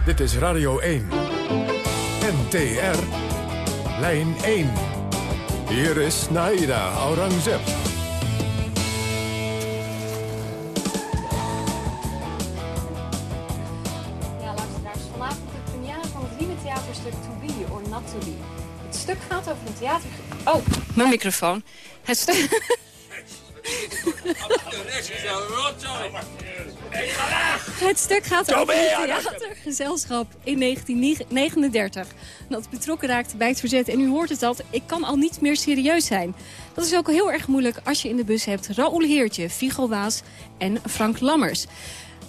Dit is Radio 1. NTR. Lijn 1. Hier is Naida Aurangzeb. To Be or Not To Be. Het stuk gaat over een theater... Oh, mijn microfoon. Het stuk... Het stuk gaat over een theatergezelschap in 1939. Dat betrokken raakte bij het verzet. En u hoort het al, ik kan al niet meer serieus zijn. Dat is ook heel erg moeilijk als je in de bus hebt Raoul Heertje, Figo Waas en Frank Lammers.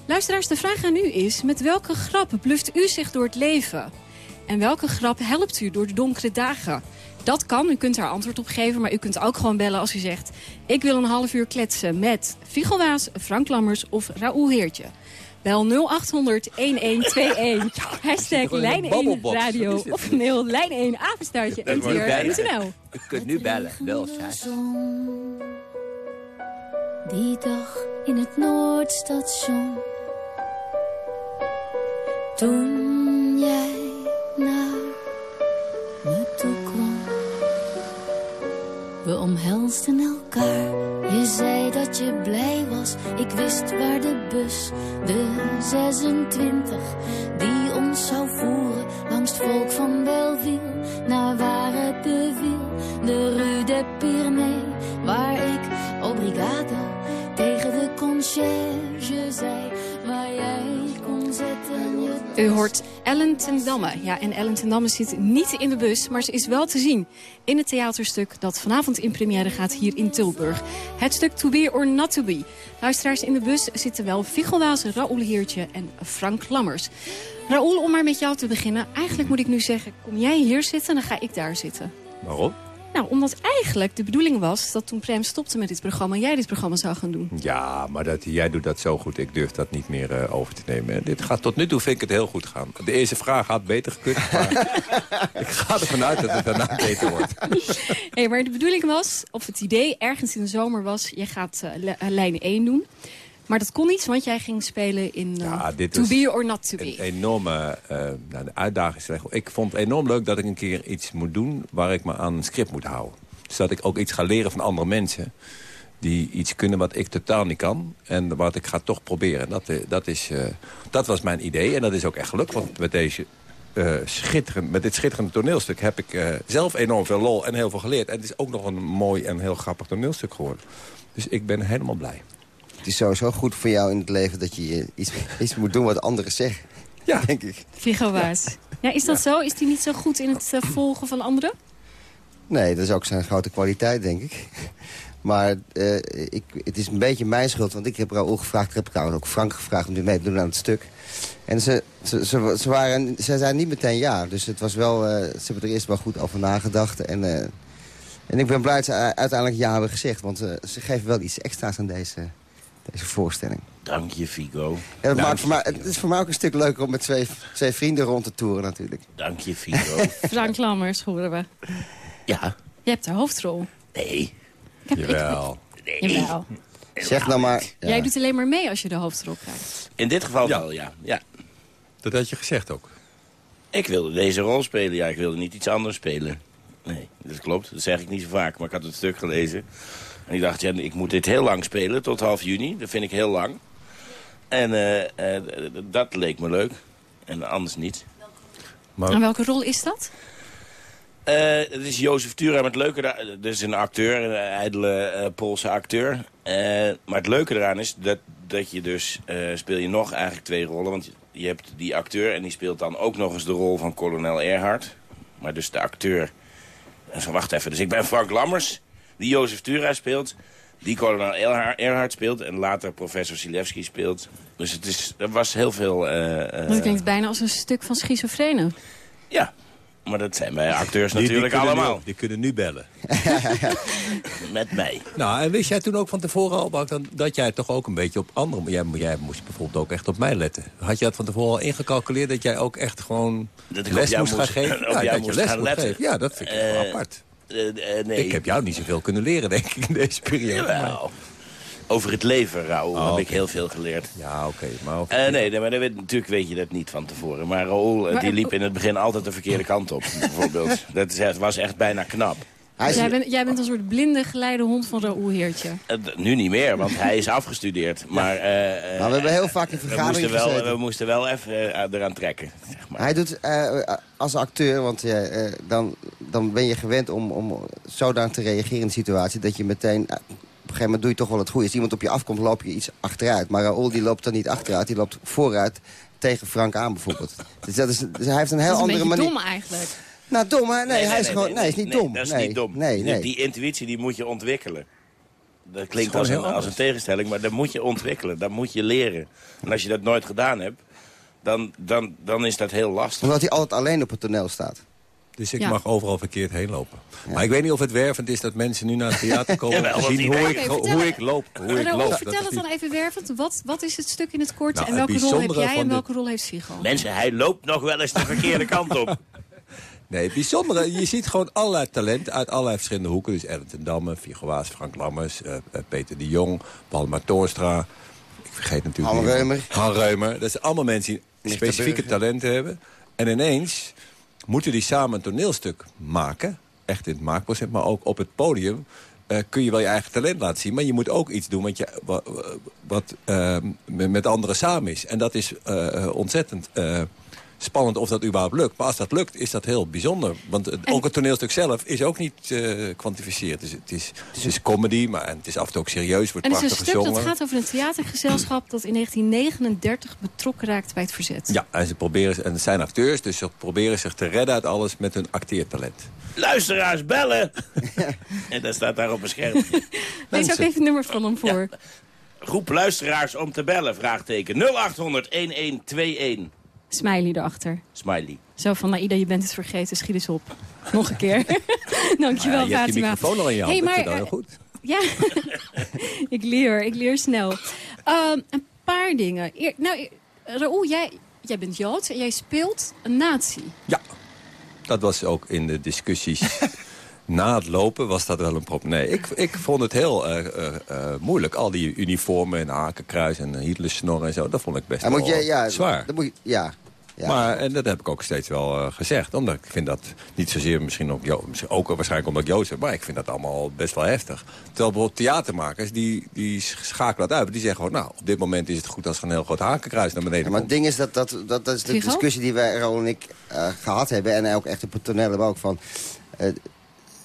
Luisteraars, de vraag aan u is, met welke grap bluft u zich door het leven? En welke grap helpt u door de donkere dagen? Dat kan, u kunt daar antwoord op geven, maar u kunt ook gewoon bellen als u zegt... ik wil een half uur kletsen met Figo Waas, Frank Lammers of Raoul Heertje. Bel 0800 1121. Hashtag lijn 1 radio of mail lijn 1 apenstaartje ntr.nl. U kunt nu bellen, 06. Die dag in het Noordstation. Toen jij naar me toe kwam. We omhelsden elkaar. Je zei dat je blij was. Ik wist waar de bus, de 26, die ons zou voeren langs het volk van Belleville naar waar het beviel. De Rue de Pyrénées, waar ik obrigado tegen de conciërge zei waar jij U hoort Ellen ten Damme. Ja, en Ellen ten Damme zit niet in de bus, maar ze is wel te zien in het theaterstuk dat vanavond in première gaat hier in Tilburg. Het stuk To Be or Not To Be. Luisteraars in de bus zitten wel Viggo Waas, Raoul Heertje en Frank Lammers. Raoul, om maar met jou te beginnen. Eigenlijk moet ik nu zeggen, kom jij hier zitten, dan ga ik daar zitten. Waarom? Nou, omdat eigenlijk de bedoeling was dat toen Prem stopte met dit programma... jij dit programma zou gaan doen. Ja, maar dat, jij doet dat zo goed. Ik durf dat niet meer eh, over te nemen. En dit gaat tot nu toe vind ik het heel goed gaan. De eerste vraag had beter gekund. Maar ik ga ervan uit dat het daarna beter wordt. Hey, maar de bedoeling was, of het idee ergens in de zomer was... je gaat eh, eh, lijn 1 doen. Maar dat kon niet, want jij ging spelen in uh, Ja, dit To Be or Not To Be. Een enorme uh, nou, de uitdaging. is echt- Ik vond het enorm leuk dat ik een keer iets moet doen... waar ik me aan een script moet houden. Dus dat ik ook iets ga leren van andere mensen... die iets kunnen wat ik totaal niet kan. En wat ik ga toch proberen. Dat, eh, dat, is, eh, dat was mijn idee. En dat is ook echt gelukt. Want met, deze, eh, schitterend, met dit schitterende toneelstuk heb ik eh, zelf enorm veel lol en heel veel geleerd. En het is ook nog een mooi en heel grappig toneelstuk geworden. Dus ik ben helemaal blij. Het is sowieso goed voor jou in het leven dat je iets, iets moet doen wat anderen zeggen. Ja. Denk ik. Waas. Ja, is dat zo? Is die niet zo goed in het eh, volgen van anderen? Nee, dat is ook zijn grote kwaliteit, denk ik. Maar eh, ik, het is een beetje mijn schuld, want ik heb Raoul gevraagd... ik heb trouwens ook Frank gevraagd om dit mee te doen aan het stuk. En ze, ze, ze, ze waren, ze zijn niet meteen ja, dus het was wel, eh, ze hebben er eerst wel goed over nagedacht. En, eh, en ik ben blij dat ze uiteindelijk ja hebben gezegd... want eh, ze geven wel iets extra's aan deze, deze voorstelling. Dank je, Figo. Ja, dat maakt voor mij, het is voor mij ook een stuk leuker om met twee, twee vrienden rond te toeren natuurlijk. Dank je, Figo. Frank Lammers horen we. ja. Je hebt de hoofdrol. Nee. heb- ik- Jawel. Jawel. Zeg nou maar... Jij doet alleen maar mee als je de hoofdrol krijgt. In dit geval wel, ja. ja. Dat had je gezegd ook. Ik wilde deze rol spelen, ja. Ik wilde niet iets anders spelen. Nee, dat klopt. Dat zeg ik niet zo vaak. Maar ik had het stuk gelezen. En ik dacht, ja, ik moet dit heel lang spelen, tot half juni. Dat vind ik heel lang. En eh, eh, dat leek me leuk. En anders niet. En welke rol is dat? Eh, het is Jozef Tura, maar het leuke daar, dat is een acteur, een ijdele eh, Poolse acteur. Eh, maar het leuke eraan is dat, dat je dus, eh, speel je nog eigenlijk twee rollen. Want je hebt die acteur en die speelt dan ook nog eens de rol van kolonel Erhard. Maar dus de acteur, en zo wacht even, dus ik ben Frank Lammers, die Jozef Tura speelt. Die kolonel Erhard- speelt en later professor Silevski speelt. Dus het is, er was heel veel... eh, eh, Dat klinkt bijna als een stuk van schizofrene. ja, maar dat zijn wij acteurs Die- die natuurlijk nu- allemaal. die kunnen nu bellen. Met mij. Nou, en wist jij toen ook van tevoren al dat jij toch ook een beetje op andere... Jij, jij moest bijvoorbeeld ook echt op mij letten. Had je dat van tevoren al ingecalculeerd dat jij ook echt gewoon Dat ik op les jou moest gaan moest- geven? op Ja, jou dat je moest gaan letten. Ja, dat vind ik wel Eh, apart. Eh, eh, nee. Ik heb jou niet zoveel kunnen leren, denk ik, in deze periode. Jawel. Over het leven, Raoul, Oh, heb ik heel veel geleerd. Ja, oké. maar over- Eh, nee, nee, maar dat weet, natuurlijk weet je dat niet van tevoren. Maar Raoul, Maar- die liep in het begin altijd de verkeerde kant op, bijvoorbeeld. Dat is was echt bijna knap. Jij, bent, jij bent een soort blinde geleide hond van Raoul Heertje. Eh, nu niet meer, want hij is afgestudeerd. Maar, eh, eh, Maar we hebben heel vaak in we vergaderingen moesten, wel, gezeten. we moesten wel even eraan trekken. Hij doet eh, als acteur, want dan, dan ben je gewend om, om zodanig te reageren in de situatie... dat je meteen, op een gegeven moment doe je toch wel het goede. Als iemand op je afkomt, loop je iets achteruit. Maar Raoul die loopt dan niet achteruit, die loopt vooruit tegen Frank aan bijvoorbeeld. Dus, dat is, dus hij heeft een heel dat is een andere beetje manier... dom eigenlijk. Nou, dom hè? Nee, hij is gewoon... Nee, is niet nee, dom. Dat is nee, niet dom. Nee, Die- nee. Die intuïtie die moet je ontwikkelen. Dat klinkt als een, als een tegenstelling, maar dat moet je ontwikkelen. Dat moet je leren. En als je dat nooit gedaan hebt, dan, dan, dan is dat heel lastig. Omdat hij altijd alleen op het toneel staat. Dus ik Ja. mag overal verkeerd heen lopen. Maar ik weet niet of het wervend is dat mensen nu naar het theater komen... Dat zien hoe ik, hoe ik loop. Hoe ik Raoul, loop. Dat vertel het dan even wervend. Wat, wat is het stuk in het kort Nou, en welke rol heb jij en de- welke rol heeft Figo? Mensen, hij loopt nog wel eens de verkeerde kant op. Nee, het bijzondere, je ziet gewoon allerlei talenten uit allerlei verschillende hoeken. Dus Ellen ten Damme, Figo Waas, Frank Lammers, eh, eh, Peter de Jong, Palma Toornstra. Ik vergeet natuurlijk... Han. Reumer. Han Reumer. Dat zijn allemaal mensen die specifieke talenten hebben. En ineens moeten die samen een toneelstuk maken. Echt in het maakproces, maar ook op het podium. eh, kun je wel je eigen talent laten zien. Maar je moet ook iets doen wat, je, wat, wat eh, met anderen samen is. En dat is ontzettend spannend of dat überhaupt lukt. Maar als dat lukt, is dat heel bijzonder. Want het- ook het toneelstuk zelf is ook niet eh kwantificeerd. Dus het, is, het is comedy, maar en het is af en toe ook serieus. Wordt En het is een stuk gezongen. dat gaat over een theatergezelschap... dat in 1939 betrokken raakt bij het verzet. Ja, en, ze proberen, en het zijn acteurs, dus ze proberen zich te redden uit alles met hun acteertalent. Luisteraars, bellen! en dat staat daar op een scherm. Lees ook even het nummer van hem voor. Groep luisteraars om te bellen, vraagteken 0800-1121. Smiley erachter. Smiley. Zo van, Naida, je bent het vergeten, schiet eens op. Nog een keer. Dankjewel, Ja, je hebt Fatima. microfoon al in je hand, Hey, maar, heel eh, goed. Ja, ik leer, ik leer snel. Ehm, een paar dingen. Eer, nou, eh, Raoul, jij, jij bent Joods en jij speelt een nazi. Dat was ook in de discussies na het lopen was dat wel een probleem. Nee, ik, ik vond het heel eh, eh, eh, moeilijk. Al die uniformen en hakenkruis en Hitlersnor en zo. Dat vond ik best Dan wel moet je, ja, zwaar. Dan moet je, ja, ja. Maar en dat heb ik ook steeds wel gezegd. Omdat ik vind dat niet zozeer misschien ook, Jo- misschien ook waarschijnlijk omdat ik Joods ben. Maar ik vind dat allemaal best wel heftig. Terwijl bijvoorbeeld theatermakers die, die schakelen dat uit. Die zeggen gewoon, nou, op dit moment is het goed als er een heel groot hakenkruis naar beneden Ja, maar komt. het ding is dat, dat, dat, dat is de discussie die wij, Raoul en ik, eh, gehad hebben. En ook echt op het toneel hebben we ook van... eh,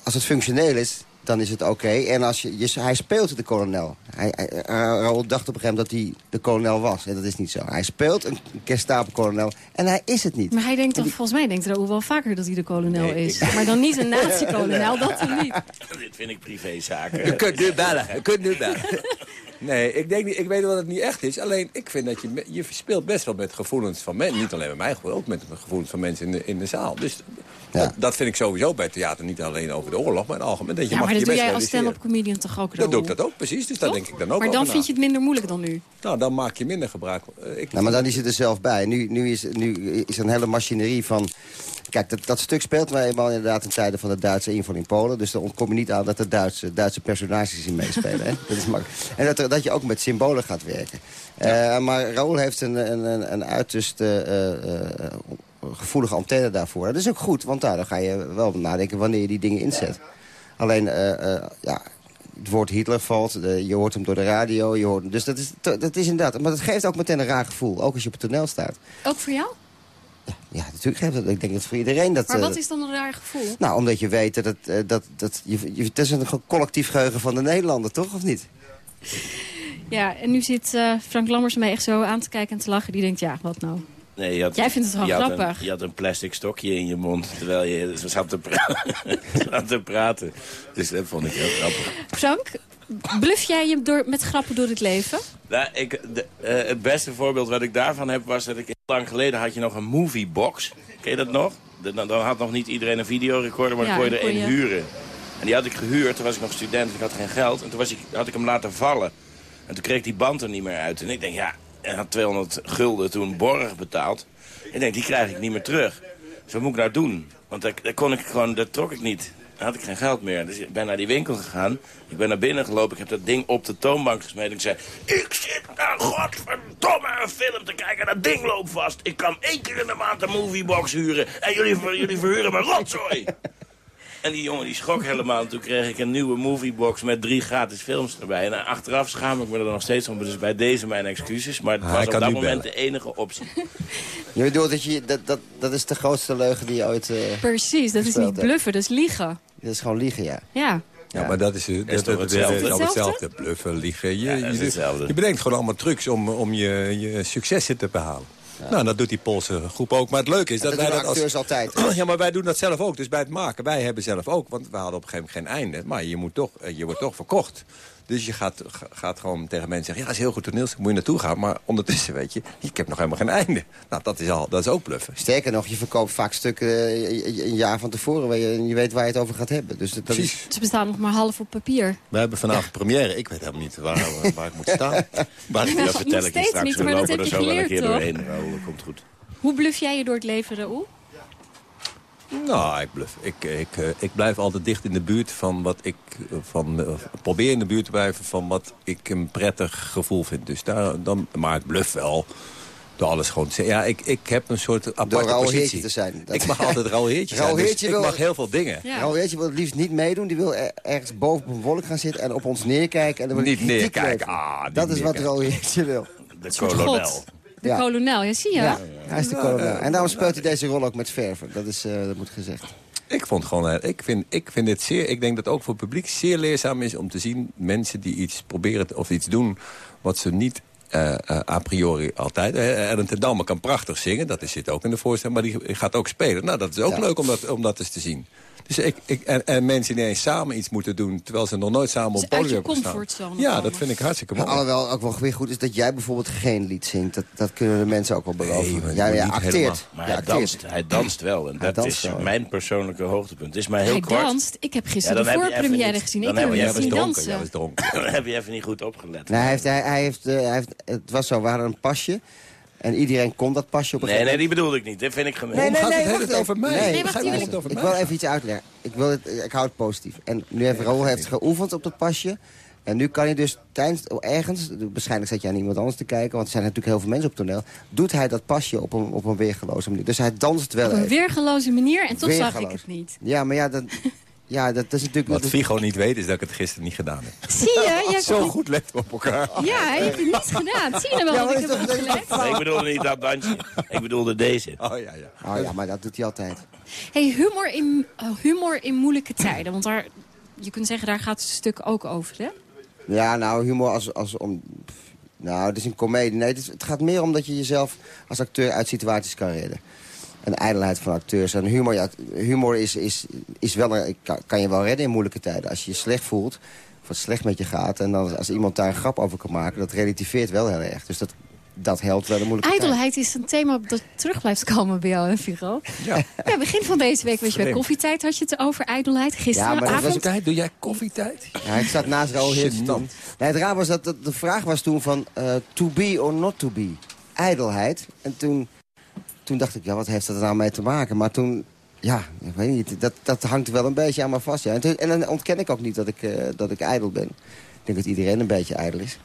als het functioneel is, dan is het oké. En als je, je, hij speelt de kolonel. Hij, hij, eh, Raoul dacht op een gegeven moment dat hij de kolonel was. En dat is niet zo. Hij speelt een Gestapo-kolonel en hij is het niet. Maar hij denkt dan, volgens mij denkt Raoul wel vaker dat hij de kolonel is. Maar dan niet een nazi-kolonel, dat dan niet. Dit vind ik privézaken. Je kunt nu bellen, je kunt nu bellen. Nee, ik, denk niet, ik weet wel dat het niet echt is. Alleen, ik vind dat je, je speelt best wel met gevoelens van mensen. Niet alleen met mij, ook met de gevoelens van mensen in de, in de zaal. Dus dat, dat vind ik sowieso bij theater. Niet alleen over de oorlog, maar in het algemeen. Dat je Ja, mag maar je dat doe jij als stand-up comedian toch ook, Dat doe ik dat ook, precies. Dus daar denk ik dan ook Maar dan vind je het minder moeilijk dan nu. Nou, dan maak je minder gebruik. Eh, Ik, Nou, maar dan is het er zelf bij. Nu, nu, is, nu is er een hele machinerie van... Kijk, dat, dat stuk speelt wij eenmaal inderdaad in tijden van de Duitse inval in Polen. Dus dan ontkom je niet aan dat er Duitse, Duitse personages in meespelen. hè? Dat is makkelijk. En dat, er- dat je ook met symbolen gaat werken. Eh, maar Raoul heeft een, een, een, een uiterst eh, gevoelige antenne daarvoor. Dat is ook goed, want daar dan ga je wel nadenken wanneer je die dingen inzet. Alleen, eh, eh, ja, het woord Hitler valt, eh, je hoort hem door de radio. Je hoort, hem- dus dat is, dat is inderdaad... Maar dat geeft ook meteen een raar gevoel, ook als je op het toneel staat. Ook voor jou? Ja, natuurlijk geeft dat. Ik denk dat voor iedereen dat... Maar eh, wat is dan een raar gevoel? Nou, omdat je weet dat eh, dat, dat, je, je, het is een collectief geheugen van de Nederlander, toch? Of niet? Ja, en nu zit eh, Frank Lammers mij echt zo aan te kijken en te lachen. Die denkt, ja, wat nou? Nee, je had, Jij vindt het wel grappig. Een, je had een plastic stokje in je mond terwijl je zat te, pra- zat te praten. Dus dat vond ik heel grappig. Frank, bluff jij je door, met grappen door het leven? Nou, ik, de, eh, het beste voorbeeld wat ik daarvan heb was dat ik heel lang geleden had je nog een moviebox. Ken je dat nog? De- Dan, dan had nog niet iedereen een videorecorder, maar Ja, dan kon je er één je- huren. En die had ik gehuurd, toen was ik nog student, ik had geen geld. En toen was ik, had ik hem laten vallen. En toen kreeg ik die band er niet meer uit. En ik denk, ja, hij had 200 gulden toen borg betaald. Ik denk, die krijg ik niet meer terug. Dus wat moet ik nou doen? Want dat kon ik gewoon, dat trok ik niet. Dan had ik geen geld meer. Dus ik ben naar die winkel gegaan. Ik ben naar binnen gelopen. Ik heb dat ding op de toonbank gesmeten. Ik zei, ik zit naar godverdomme een film te kijken. Dat ding loopt vast. Ik kan één keer in de maand een moviebox huren. En jullie, jullie verhuren me rotzooi. En die jongen die schrok helemaal. En toen kreeg ik een nieuwe moviebox met drie gratis films erbij. En achteraf schaam ik me er nog steeds om. Dus bij deze mijn excuses. Maar het Ah, was op dat moment bellen. de enige optie. Je bedoelt dat je... Dat, dat, dat is de grootste leugen die je ooit... eh, Precies, dat is niet hebt. bluffen, dat is liegen. Dat is gewoon liegen, ja. Ja. Ja, maar dat is, dat, dat- hetzelfde? is Hetzelfde? hetzelfde. Bluffen, liegen. Je, Ja, is je bedenkt gewoon allemaal trucs om, om je, je successen te behalen. Nou, dat doet die Poolse groep ook. Maar het leuke is dat, Dat wij dat als... acteurs altijd. Ja, maar wij doen dat zelf ook. Dus bij het maken, wij hebben zelf ook. Want we hadden op een gegeven moment geen einde. Maar je, moet toch, eh, je wordt toch verkocht. Dus je gaat, ga- gaat gewoon tegen mensen zeggen... ja, dat is heel goed toneelstuk, moet je naartoe gaan. Maar ondertussen weet je, ik heb nog helemaal geen einde. Nou, dat is, al, dat is ook bluffen. Sterker nog, je verkoopt vaak stukken eh, een jaar van tevoren... waar je, je weet waar je het over gaat hebben. Dus dat, dat is... Ze bestaan nog maar half op papier. We hebben vanavond première. Ik weet helemaal niet waar, waar ik moet staan. Maar Ja, dat vertel ik je straks. niet, We maar dat lopen heb er zo wel een keer toch? doorheen. Raoul, dat komt goed. Hoe bluff jij je door het leven, Raoul? Nou, ik bluff. Ik, ik, eh, ik blijf altijd dicht in de buurt van wat ik... eh, Van, eh, probeer in de buurt te blijven van wat ik een prettig gevoel vind. Dus daar, dan, maar ik bluff wel door alles gewoon te zeggen. Ja, ik, ik heb een soort aparte Door positie. Heertje te zijn. Dat- Ik mag altijd Raoul Heertje zijn. Dus Heertje ik wil- mag heel veel dingen. Ja. Raoul Heertje wil het liefst niet meedoen. Die wil er- ergens boven op een wolk gaan zitten en op ons neerkijken. En dan wil Niet neerkijken. Ah, niet dat is wat neerkijken. Raoul Heertje wil. De kolonel. De Ja. kolonel, ja, zie je. Ja, hij is de kolonel. En daarom speelt hij deze rol ook met verven. Dat, is, eh, dat moet gezegd. Ik vond gewoon, eh, ik vind, ik vind het zeer, ik denk dat het ook voor het publiek zeer leerzaam is om te zien mensen die iets proberen of iets doen wat ze niet eh, eh, a priori altijd. Uh, Ellen ten Damme kan prachtig zingen, dat is, zit ook in de voorstelling, maar die gaat ook spelen. Nou, dat is ook Ja. leuk om dat, om dat eens te zien. Dus ik, ik, en, en mensen die ineens samen iets moeten doen... terwijl ze nog nooit samen Dus op podium hebben gestaan. comfortzone Ja, komen. dat vind ik hartstikke mooi. alhoewel ook wel weer goed is dat jij bijvoorbeeld geen lied zingt. Dat, dat kunnen de mensen ook wel beloven. Nee, ja, ja, helemaal. acteert. Maar Ja, hij acteert. danst, hij danst wel. En Hij dat danst is wel, ja. mijn persoonlijke hoogtepunt. Het is maar heel Hij kort. danst. Ik heb Ja, gisteren dan de voorpremière niet- gezien. dan Ik heb hem zien dronken, dansen. ja. Dan heb je even niet goed opgelet. Nee, hij heeft, hij, hij heeft, eh, hij heeft, het was zo, we hadden een pasje. En iedereen kon dat pasje op een Nee, nee, die bedoelde ik niet. Dat vind ik gemeen. Nee, nee, gaat nee, het hele wacht tijd even. over mij? Nee, Nee, wacht, wil ik, ik- over ik mij wil even iets uitleggen. Ik, wil het, ik hou het positief. En nu heeft Raoul heeft geoefend op dat pasje. En nu kan hij dus tijdens, ergens, waarschijnlijk zat je aan iemand anders te kijken... want er zijn natuurlijk heel veel mensen op het toneel... doet hij dat pasje op een, op een weergeloze manier. Dus hij danst wel Op een even. weergeloze manier en toch zag ik het niet. Ja, maar ja, dat, ja, dat is natuurlijk... Wat Vigo niet weet is dat ik het gisteren niet gedaan heb. Zie je? Jij Zo goed letten we op elkaar. Ja, hij heeft het niet gedaan. Zie je nou wel Ja, dat ik heb opgelet? Nee, ik bedoelde niet dat dansje. Ik bedoelde deze. Oh ja, ja. Oh ja, maar dat doet hij altijd. Hey, humor, in, oh, humor in moeilijke tijden. Want daar, je kunt zeggen, daar gaat het stuk ook over, hè? Ja, nou, humor als, als om... Nou, het is een komedie. Nee, het, is- het gaat meer om dat je jezelf als acteur uit situaties kan redden. Een ijdelheid van acteurs. En humor, ja, humor is, is, is wel een, kan, je wel redden in moeilijke tijden. Als je je slecht voelt, of het slecht met je gaat... en dan, als iemand daar een grap over kan maken, dat relativeert wel heel erg. Dus dat, dat helpt wel in moeilijke tijden. Ijdelheid is een thema dat terug blijft komen bij jou, Figo? Ja. Ja, begin van deze week was je bij koffietijd, had je het over ijdelheid. Ja, maar Gisteravond. was Doe jij koffietijd? Ja, ik zat naast Raoul Heerts Gênant. toen. Nee, het raar was dat, dat de vraag was toen van eh, to be or not to be. Ijdelheid. En toen, toen dacht ik, ja, wat heeft dat er nou mee te maken? Maar toen, ja, ik weet niet, dat, dat hangt wel een beetje aan me vast. Ja. En, toen- en dan ontken ik ook niet dat ik, eh, dat ik ijdel ben. Ik denk dat iedereen een beetje ijdel is.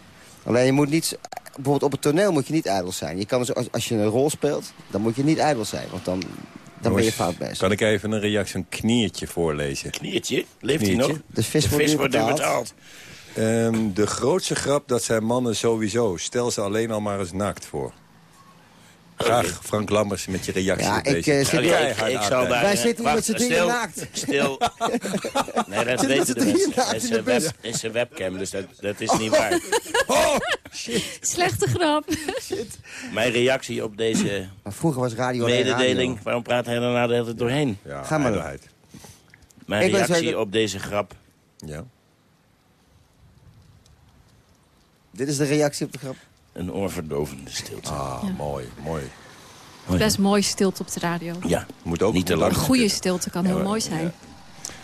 Alleen je moet niet, bijvoorbeeld op het toneel moet je niet ijdel zijn. Je kan dus, als, als je een rol speelt, dan moet je niet ijdel zijn. Want dan, dan ben je fout bezig. Kan ik even een reactie, een kniertje voorlezen? Kniertje? Leeft hij nog? De vis De wordt vis nu wordt nu betaald. betaald. Ehm, de grootste grap, dat zijn mannen sowieso. Stel ze alleen al maar eens naakt voor. Graag Frank Lammers met je reactie Ja, op ik, deze eh, zit- keihard ik zal uitleg. daar... Wij zitten hier met z'n drieën stil, naakt. Stil. Nee, dat Zitten weten de mensen. is een, web, is een webcam, dus dat, dat is niet waar. Slechte grap. Mijn reactie op deze Maar vroeger was radio mededeling... radio. Waarom praat hij er nou de hele tijd doorheen? Ja, Ga maar door. Mijn Ik reactie zeker- op deze grap... Ja. Dit is de reactie op de grap. Een oorverdovende stilte. Ah, Ja. mooi, mooi. Best mooi stilte op de radio. Ja, Moet ook niet te Een lang. goede stilte kan heel mooi zijn.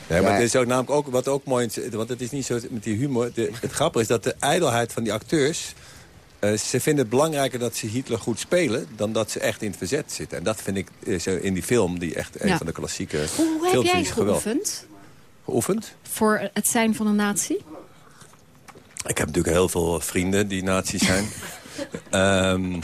Nee, maar het is ook namelijk ook wat ook mooi is, want het is niet zo met die humor. De, het grappige is dat de ijdelheid van die acteurs. eh, ze vinden het belangrijker dat ze Hitler goed spelen dan dat ze echt in het verzet zitten. En dat vind ik eh, zo in die film, die echt een van de klassieke Hoe heb films jij geoefend Geoefend? voor het zijn van een natie? Ik heb natuurlijk heel veel vrienden die nazi's zijn. Ehm,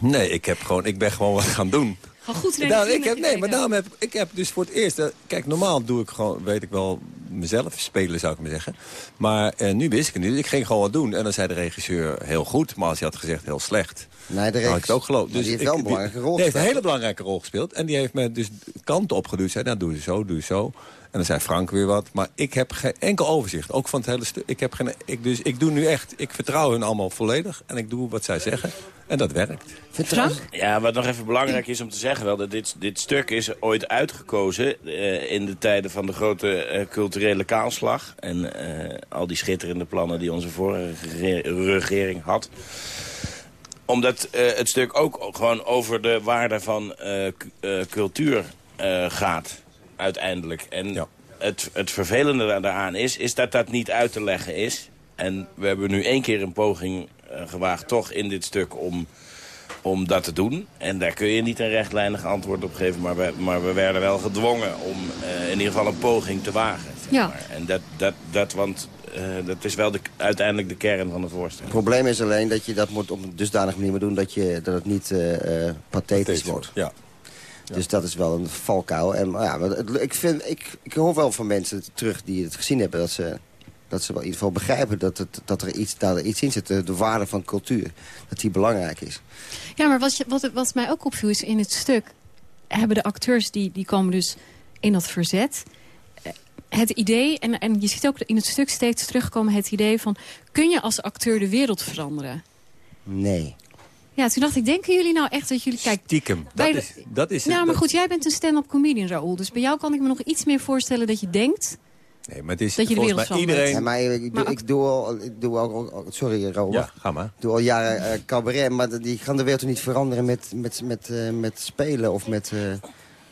nee, ik, heb gewoon, ik ben gewoon wat gaan doen. Gewoon goed naar Nou, ik heb, nee, maar daarom heb ik heb dus voor het eerst... eh, kijk, normaal doe ik gewoon, weet ik wel, mezelf spelen zou ik maar zeggen. Maar eh, nu wist ik het niet. Dus ik ging gewoon wat doen. En dan zei de regisseur heel goed. Maar als hij had gezegd heel slecht... Nee, de had ik het ook geloofd. Maar die heeft ik- wel een belangrijke rol Die heeft een gespeeld. hele belangrijke rol gespeeld. En die heeft me dus kanten opgeduwd. Zei, nou, doe je zo, doe je zo. En dan zei Frank weer wat. Maar ik heb geen enkel overzicht. Ook van het hele stuk. Ik heb geen, ik, dus ik doe nu echt... Ik vertrouw hun allemaal volledig. En ik doe wat zij zeggen. En dat werkt. Frank? Ja, wat nog even belangrijk is om te zeggen wel... dat dit, dit stuk is ooit uitgekozen eh, in de tijden van de grote eh, culturele kaalslag. En eh, al die schitterende plannen die onze vorige re- regering had. Omdat eh, het stuk ook gewoon over de waarde van eh, eh, cultuur eh, gaat, uiteindelijk. En het, het vervelende da- daaraan is, is dat dat niet uit te leggen is. En we hebben nu één keer een poging eh, gewaagd, toch in dit stuk, om, om dat te doen. En daar kun je niet een rechtlijnig antwoord op geven. Maar we, maar we werden wel gedwongen om eh, in ieder geval een poging te wagen. zeg Ja. maar. En dat, dat, dat, want eh, dat is wel de, uiteindelijk de kern van de voorstelling. Het probleem is alleen dat je dat moet op een dusdanige manier moet doen... dat, je, dat het niet eh, eh, pathetisch wordt. Ja. Dus dat is wel een valkuil. En, maar ja, maar het- ik, vind, ik, ik hoor wel van mensen terug die het gezien hebben... dat ze, dat ze wel in ieder geval begrijpen dat, het, dat er iets, daar iets in zit. De, de waarde van cultuur, dat die belangrijk is. Ja, maar wat, je, wat, wat mij ook opviel is in het stuk... hebben de acteurs, die, die komen dus in dat verzet... eh, Het idee, en, en je ziet ook in het stuk steeds terugkomen het idee van... kun je als acteur de wereld veranderen? Nee. Ja, toen dacht ik, denken jullie nou echt dat jullie... Kijk, Stiekem. bij Dat de- is, dat is nou, het. maar Dat- goed, jij bent een stand-up comedian, Raoul. Dus bij jou kan ik me nog iets meer voorstellen dat je denkt... Nee, maar het is Dat je de volgens wereld mij verandert. iedereen... Ja, maar ik, doe, ik doe al, ik doe al, sorry Robert. Ja, ga maar. Ik doe al jaren eh, cabaret, maar die gaan de wereld toch niet veranderen met, met, met, eh, met spelen of met... eh,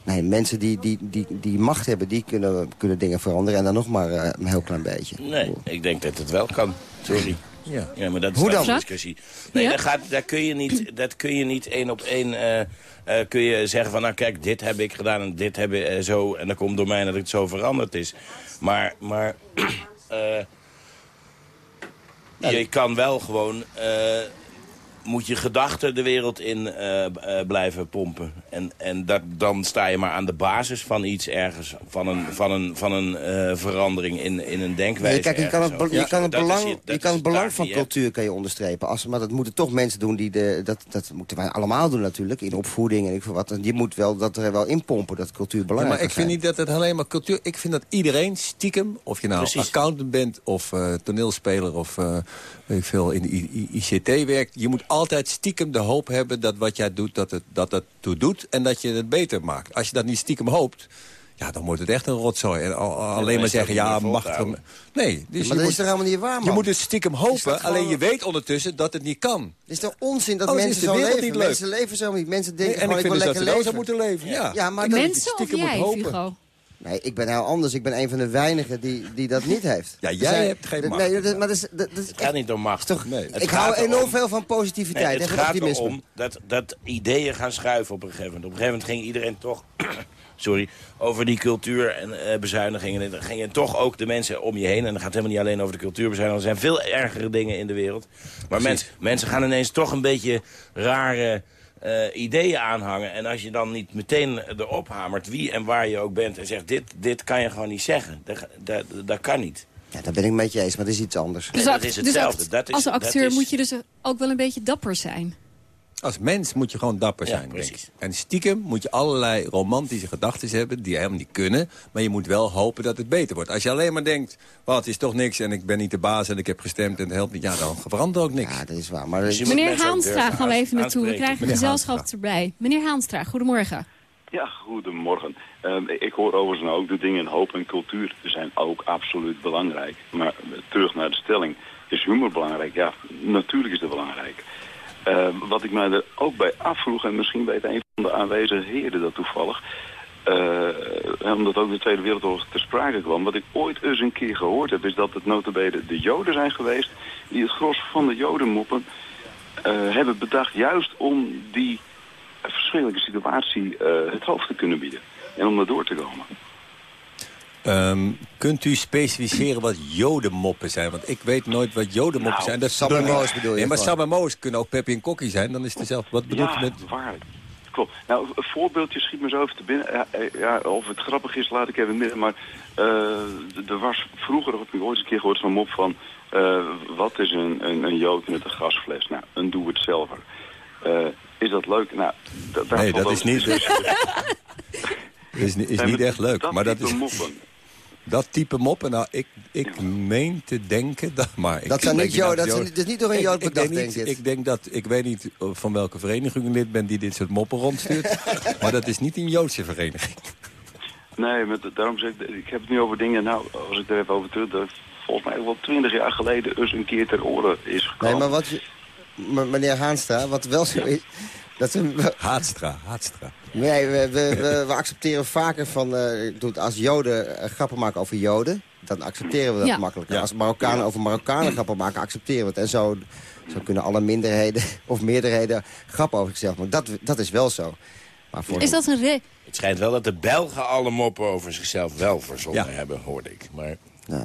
nee, mensen die, die, die, die macht hebben, die kunnen, kunnen dingen veranderen. En dan nog maar eh, een heel klein beetje. Nee, ik denk dat het wel kan. Sorry. Ja. Ja, maar dat is Hoe dan? een discussie. Nee, Ja? dat, gaat, dat, kun je niet, dat kun je niet één op één... eh, eh, kun je zeggen van, nou kijk, dit heb ik gedaan en dit heb ik eh, zo... en dat komt door mij dat het zo veranderd is. Maar, maar eh, je kan wel gewoon... moet je gedachten de wereld in eh, eh, blijven pompen. En, en dat, dan sta je maar aan de basis van iets ergens, van een, van een, van een eh, verandering in, in een denkwijze. Nee, kijk, je kan het, je kan is belang, je- kan is het belang van cultuur kan je onderstrepen. Als, maar dat moeten toch mensen doen die de... Dat, dat moeten wij allemaal doen natuurlijk, in opvoeding en ik wat. En je moet wel dat er wel inpompen, dat cultuur Ja, belangrijk maar ik vind niet dat het alleen maar cultuur... Ik vind dat iedereen stiekem, of je nou Precies. accountant bent... of eh, toneelspeler of eh, weet ik veel, in de ICT werkt... je moet altijd stiekem de hoop hebben dat wat jij doet, dat het, dat het toe doet... en dat je het beter maakt. Als je dat niet stiekem hoopt... Ja, dan wordt het echt een rotzooi. En alleen maar zeggen, ja, mag wel- Nee, dus maar je dat moet, is toch helemaal niet waar, man? Je moet het stiekem hopen, gewoon- alleen je weet ondertussen dat het niet kan. Het is toch onzin dat Oh, is mensen de zo wereld leven? niet leuk? Mensen leven zo niet. Mensen Nee, denken ik gewoon, vind ik dus wil dat lekker ze leven. zo moeten leven, ja. ja maar Mensen of stiekem moet jij, hopen. Hugo? Nee, ik ben heel anders. Ik ben een van de weinigen die, die dat niet heeft. Ja, jij zijn- hebt geen macht. Nee, dat, maar dat is, dat, dat is Het gaat niet om macht. toch, Het ik hou enorm veel van positiviteit Nee, het gaat optimisme. erom dat, dat ideeën gaan schuiven op een gegeven moment. Op een gegeven moment ging iedereen toch... sorry, over die cultuur en eh, bezuinigingen. En dan gingen toch ook de mensen om je heen. En dan gaat het helemaal niet alleen over de cultuurbezuinigingen. Er zijn veel ergere dingen in de wereld. Maar mens, mensen gaan ineens toch een beetje rare eh, ideeën aanhangen. En als je dan niet meteen erop hamert, wie en waar je ook bent... en zegt, dit, dit kan je gewoon niet zeggen. Dat, dat, dat kan niet. Ja, daar ben ik met je eens, maar dat is iets anders. Nee, Dus dat is dus hetzelfde. act- Dat is- als dat acteur is- moet je dus ook wel een beetje dapper zijn. Als mens moet je gewoon dapper zijn. denk ik. En stiekem moet je allerlei romantische gedachten hebben... die helemaal niet kunnen. Maar je moet wel hopen dat het beter wordt. Als je alleen maar denkt... wat het is toch niks en ik ben niet de baas en ik heb gestemd en het helpt niet... ja, dan verandert er ook niks. Ja, dat is waar. Maar Dus Meneer Haanstra gaan we even naartoe. We krijgen Meneer gezelschap Haanstra. erbij. Meneer Haanstra, goedemorgen. Ja, goedemorgen. Ehm, ik hoor overigens nou ook de dingen hoop en cultuur zijn ook absoluut belangrijk. Maar terug naar de stelling, is humor belangrijk? Ja, natuurlijk is dat belangrijk. Ehm, wat ik mij er ook bij afvroeg, en misschien weet een van de aanwezige heren dat toevallig... eh, omdat ook de Tweede Wereldoorlog ter sprake kwam. Wat ik ooit eens een keer gehoord heb, is dat het notabene de Joden zijn geweest... die het gros van de Jodenmoppen eh, hebben bedacht juist om die verschrikkelijke situatie eh, het hoofd te kunnen bieden. En om er door te komen. Ehm, kunt u specificeren wat jodenmoppen zijn? Want ik weet nooit wat jodenmoppen Nou, zijn. Dat Sam en Moos bedoel je Nee, maar Moos kunnen ook Peppy en Kokkie zijn. Dan is het dezelfde. Wat bedoelt ja, u met... waarlijk. Klopt. Nou, een voorbeeldje schiet me zo even te binnen. Ja, eh, ja, of het grappig is, laat ik even midden. Maar eh, er was vroeger, heb ik ooit eens een keer gehoord, zo'n mop van... eh, wat is een, een, een jood met een gasfles? Nou, een doe-het-zelver. Eh, is dat leuk? Nou, Nee, dat is niet- discussiëren. is, is niet echt leuk. dat maar dat is... moppen. Dat type moppen, nou, ik, ik meen te denken... Dat, maar ik Dat zijn niet namens dat zijn- dat is niet door een Ik- Jood ik bedacht, denk ik. Ik denk dat, ik weet niet eh, van welke vereniging u lid bent die dit soort moppen rondstuurt. maar dat is niet een Joodse vereniging. Nee, maar daarom zeg ik, ik heb het nu over dingen, nou, als ik er even over terug, dat volgens mij wel twintig jaar geleden eens een keer ter oren is gekomen. Nee, maar wat je, meneer Haanstra, wat wel zo is... Dat we, Haatstra, Haatstra. nee, we, we, we, we accepteren vaker van... eh, het als Joden eh, grappen maken over Joden... dan accepteren we dat Ja. makkelijker. Als Marokkanen over Marokkanen grappen maken, accepteren we het. En zo, zo kunnen alle minderheden of meerderheden grappen over zichzelf maken. Dat, dat is wel zo. Maar voor Is dat een re... Het schijnt wel dat de Belgen alle moppen over zichzelf wel verzonnen hebben, hoorde ik. Maar... Ja.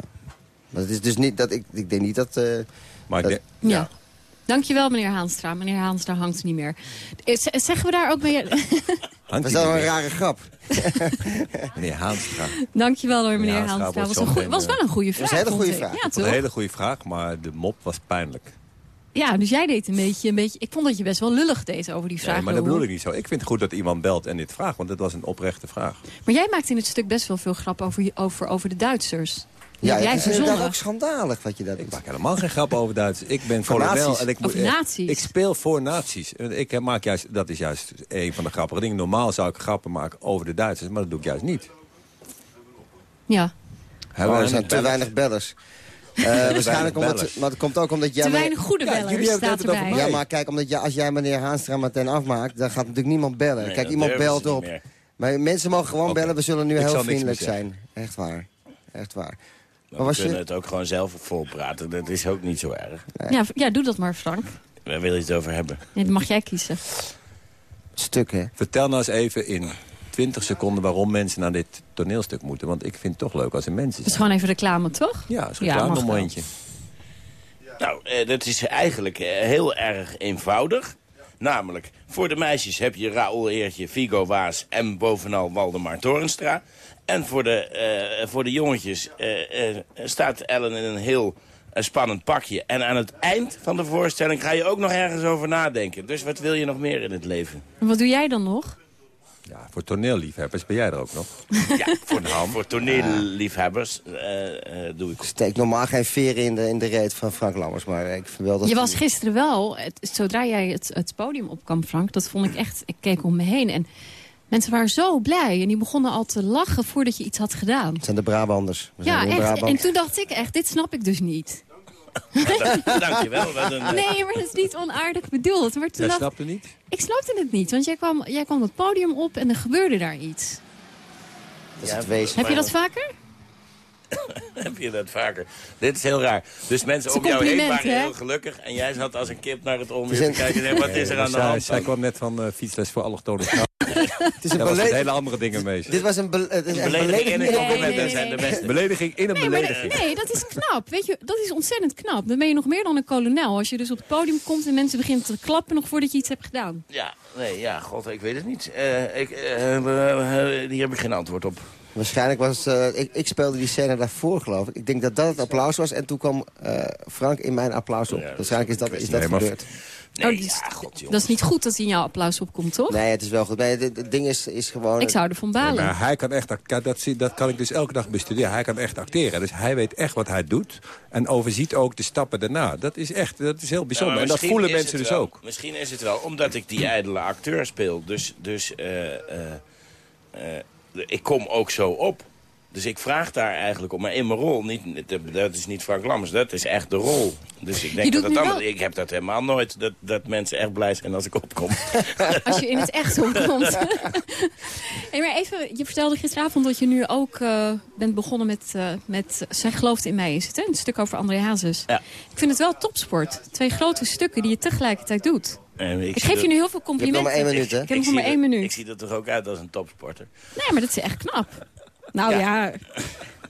Maar het is dus niet dat ik, ik denk niet dat. eh, maar dat- Ja. Dankjewel, meneer Haanstra. Meneer Haanstra hangt niet meer. Eh, z- Zeggen we daar ook mee... Dat is wel een rare grap. Meneer Haanstra. Dankjewel hoor, meneer Ja, Haanstra Was, een was wel een goede vraag. was een hele goede vraag. Ja, Dat was toch? een hele goede vraag, maar de mop was pijnlijk. Ja, dus jij deed een beetje, een beetje... Ik vond dat je best wel lullig deed over die vraag. Nee, maar dat bedoel ik niet zo. Ik vind het goed dat iemand belt en dit vraagt, want dat was een oprechte vraag. Maar jij maakt in het stuk best wel veel grap over, over, over de Duitsers. Ja, jij het is ook schandalig wat je dat Ik doet. maak helemaal geen grap over Duitsers. Ik ben Voor kolonel en ik eh, nazi's. Ik speel voor nazi's. En Ik maak juist, dat is juist een van de grappige dingen. Normaal zou ik grappen maken over de Duitsers, maar dat doe ik juist niet. Ja. Er zijn te weinig bellers. Eh, waarschijnlijk omdat, bellers. maar het komt ook omdat jij... Te weinig goede Ja, bellers, jullie hebben staat het over erbij. Ja, maar kijk, omdat jij, als jij meneer Haanstra meteen afmaakt... dan gaat natuurlijk niemand bellen. Nee, kijk, dat iemand belt op. Maar mensen mogen gewoon bellen. We zullen nu Ik heel vriendelijk zijn. Echt waar. Echt waar. We Maar was kunnen je... het ook gewoon zelf volpraten. Dat is ook niet zo erg. Ja, ja, doe dat maar, Frank. Waar wil je het over hebben? Nee, dat mag jij kiezen. Stuk, hè? Vertel nou eens even in 20 seconden waarom mensen naar dit toneelstuk moeten. Want ik vind het toch leuk als er mensen Dat is zijn. gewoon even reclame, toch? Ja, Ja, wel. reclamemomentje. Nou, eh, dat is eigenlijk eh, heel erg eenvoudig. Namelijk, voor de meisjes heb je Raoul Eertje, Figo Waas en bovenal Waldemar Torenstra. En voor de, eh, voor de jongetjes eh, eh, staat Ellen in een heel spannend pakje. En aan het eind van de voorstelling ga je ook nog ergens over nadenken. Dus wat wil je nog meer in het leven? En wat doe jij dan nog? Ja, voor toneelliefhebbers ben jij er ook nog. Ja, voor, voor toneelliefhebbers eh, eh, doe ik... steek normaal geen veren in de, in de reet van Frank Lammers. Maar ik vind wel dat... Je was gisteren wel, het- zodra jij het, het podium opkwam, Frank... dat vond ik echt, ik keek om me heen en mensen waren zo blij. En die begonnen al te lachen voordat je iets had gedaan. Het zijn de Brabanders. We zijn Ja, echt. Brabant. En toen dacht ik echt, dit snap ik dus niet. Dankjewel. Wat een, eh, Nee, maar dat is niet onaardig bedoeld. Maar toen Jij dacht- snapte niet? Ik snapte het niet, want jij kwam, jij kwam het podium op en er gebeurde daar iets. Dat is het wezen. Heb je dat vaker? Heb je dat vaker? Dit is heel raar. Dus mensen om jou heen waren hè? heel gelukkig. En jij zat als een kip naar het onweer We te kijken. En wat is er Nee, aan de hand? Zij kwam net van eh, fietsles voor allochtone vrouwen. Het is een was hele andere dingen mee. Dit was een, be Belediging en een belediging. compliment, nee, dat zijn de nee. beste. Belediging in een Nee, belediging. nee, dat is knap. Weet je, dat is ontzettend knap. Dan ben je nog meer dan een kolonel. Als je dus op het podium komt en mensen beginnen te klappen nog voordat je iets hebt gedaan. Ja, nee, ja, god, ik weet het niet. Eh, ik, eh, hier heb ik geen antwoord op. Waarschijnlijk was het, eh, ik, ik speelde die scène daarvoor, geloof ik. Ik denk dat dat het applaus was. En toen kwam eh, Frank in mijn applaus op. Waarschijnlijk is dat, is dat Nee, gebeurd. oh, dat, is, dat is niet goed dat hij in jouw applaus opkomt, toch? Nee, het is wel goed. Nee, het, het ding is, is gewoon... Ik zou ervan balen. Maar hij kan echt, ja, dat, zie- dat kan ik dus elke dag bestuderen. Hij kan echt acteren. Dus hij weet echt wat hij doet. En overziet ook de stappen daarna. Dat is echt, dat is heel bijzonder. Ja, en dat voelen mensen dus wel- ook. Misschien is het wel omdat ik die ijdele acteur speel. Dus, dus eh, ik kom ook zo op. Dus ik vraag daar eigenlijk om. Maar in mijn rol, niet, dat is niet Frank Lammers, dat is echt de rol. Dus ik denk dat anders... wel- Ik heb dat helemaal nooit, dat, dat mensen echt blij zijn als ik opkom. Als je in het echt opkomt. hey, maar even, je vertelde gisteravond dat je nu ook eh, bent begonnen met, eh, met Zij gelooft in mij, is het hè? Een stuk over André Hazes. Ja. Ik vind het wel topsport. Twee grote stukken die je tegelijkertijd doet. Ik geef dat- je nu heel veel complimenten. nog maar één minuut, hè? Ik heb nog zie maar één minuut. Ik zie er toch ook uit als een topsporter. Nee, maar dat is echt knap. Nou ja,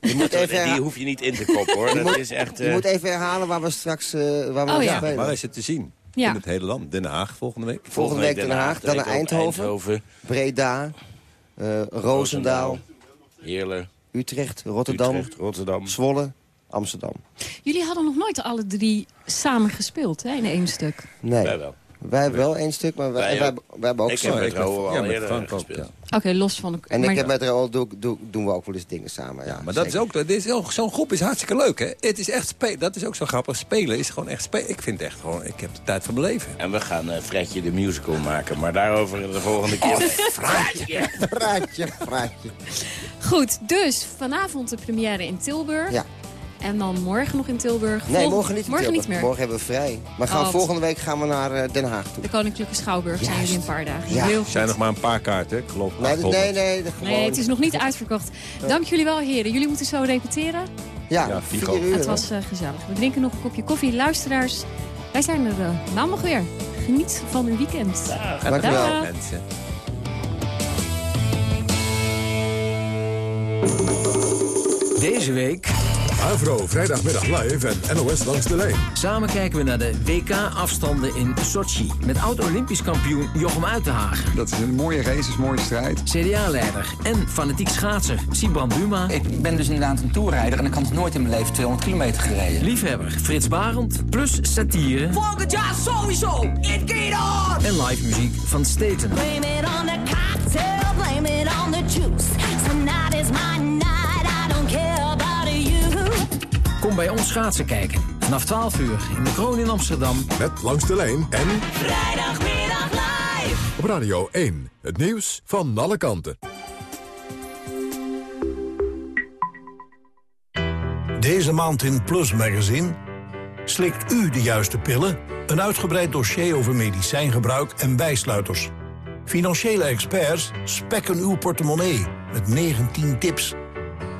Je moet even, Die hoef je niet in te koppen hoor. je Dat moet, is echt... je eh, moet even herhalen waar we straks eh, waar we Oh, ja. spelen. Waar is het te zien? Ja. In het hele land. Den Haag volgende week. Volgende week Den Haag, dan naar Eindhoven, Breda, eh, Roosendaal, Heerlen, Utrecht, Rotterdam, Utrecht, Rotterdam. Zwolle, Amsterdam. jullie hadden nog nooit alle drie samen gespeeld hè, in één stuk. Nee, Wij wel. Wij hebben wel één stuk, maar wij, Wij wij, ook. wij hebben ook Ik heb samen. met al ja, eerder Frank ook, gespeeld. ja. Oké, los van... En maar- ik heb met Raoul doe, doe, doen we ook wel eens dingen samen. Ja, Maar dat is ook, dat is ook zo'n groep is hartstikke leuk, hè? Het is echt spelen. Dat is ook zo grappig. Spelen is gewoon echt spelen. Ik vind het echt gewoon, ik heb de tijd van mijn leven. En we gaan eh Fredje de musical maken, maar daarover de volgende keer. Fraatje, fraatje, fraatje. Goed, dus vanavond de première in Tilburg. Ja. En dan morgen nog in Tilburg. Nee, morgen niet. in Morgen Tilburg. niet meer. Morgen hebben we vrij. Maar gaan we Oh. volgende week gaan we naar eh, Den Haag toe. De Koninklijke Schouwburg zijn jullie een paar dagen. Ja. Heel Er goed. zijn nog maar een paar kaarten, ik geloof Nee, 800. nee, nee. de- gewoon- Nee, het is nog niet uitverkocht. Dank jullie wel, heren. Jullie moeten zo repeteren. Ja, Ja, vier uur. Het was eh, gezellig. We drinken nog een kopje koffie. Luisteraars, wij zijn er uh, maandag weer. Geniet van uw weekend. Dank u wel. Dag. Mensen. Deze week Avro, vrijdagmiddag live en NOS langs de lijn. samen kijken we naar de WK-afstanden in Sochi. Met oud-Olympisch kampioen Jochem Uitenhagen. Dat is een mooie race, is een mooie strijd. CDA-leider en fanatiek schaatser Sibran Buma. Ik ben dus inderdaad een toerrijder en ik had nooit in mijn leven 200 kilometer gereden. Liefhebber Frits Barend. Plus satire. Volgend jaar sowieso. It gaat on. En live muziek van Staten. Blame it on the cocktail, blame it on the juice. Tonight is my night, Kom bij ons schaatsen kijken. Vanaf 12 uur in de Kroon in Amsterdam. Met langs de lijn en Vrijdagmiddag live. op Radio 1. Het nieuws van alle kanten. Deze maand in Plus Magazine. Slikt u de juiste pillen? Een uitgebreid dossier over medicijngebruik en bijsluiters. Financiële experts spekken uw portemonnee met 19 tips.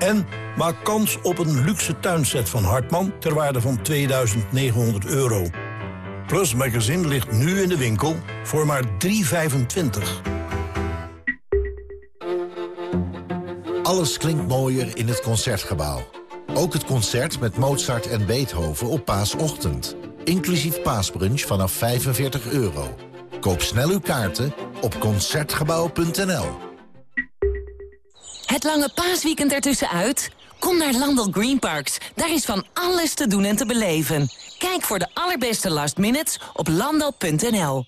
En maak kans op een luxe tuinset van Hartman ter waarde van 2900 euro. Plus Magazine ligt nu in de winkel voor maar 3,25. Alles klinkt mooier in het Concertgebouw. Ook het concert met Mozart en Beethoven op paasochtend. Inclusief paasbrunch vanaf 45 euro. Koop snel uw kaarten op Concertgebouw.nl. Het lange paasweekend ertussenuit? Kom naar Landel Green Parks. Daar is van alles te doen en te beleven. Kijk voor de allerbeste last minutes op landal.nl.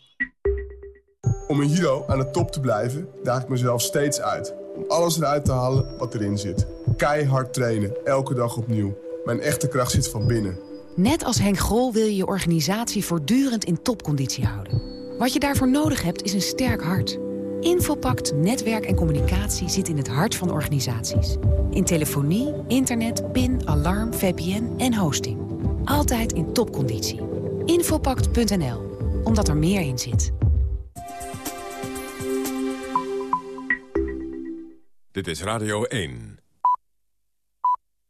Om een Hero aan de top te blijven, daag ik mezelf steeds uit. Om alles eruit te halen wat erin zit. Keihard trainen, elke dag opnieuw. Mijn echte kracht zit van binnen. Net als Henk Grol wil je je organisatie voortdurend in topconditie houden. Wat je daarvoor nodig hebt is een sterk hart. Infopact Netwerk en Communicatie zit in het hart van organisaties. In telefonie, internet, PIN, alarm, VPN en hosting. Altijd in topconditie. Infopact.nl, omdat er meer in zit. Dit is Radio 1.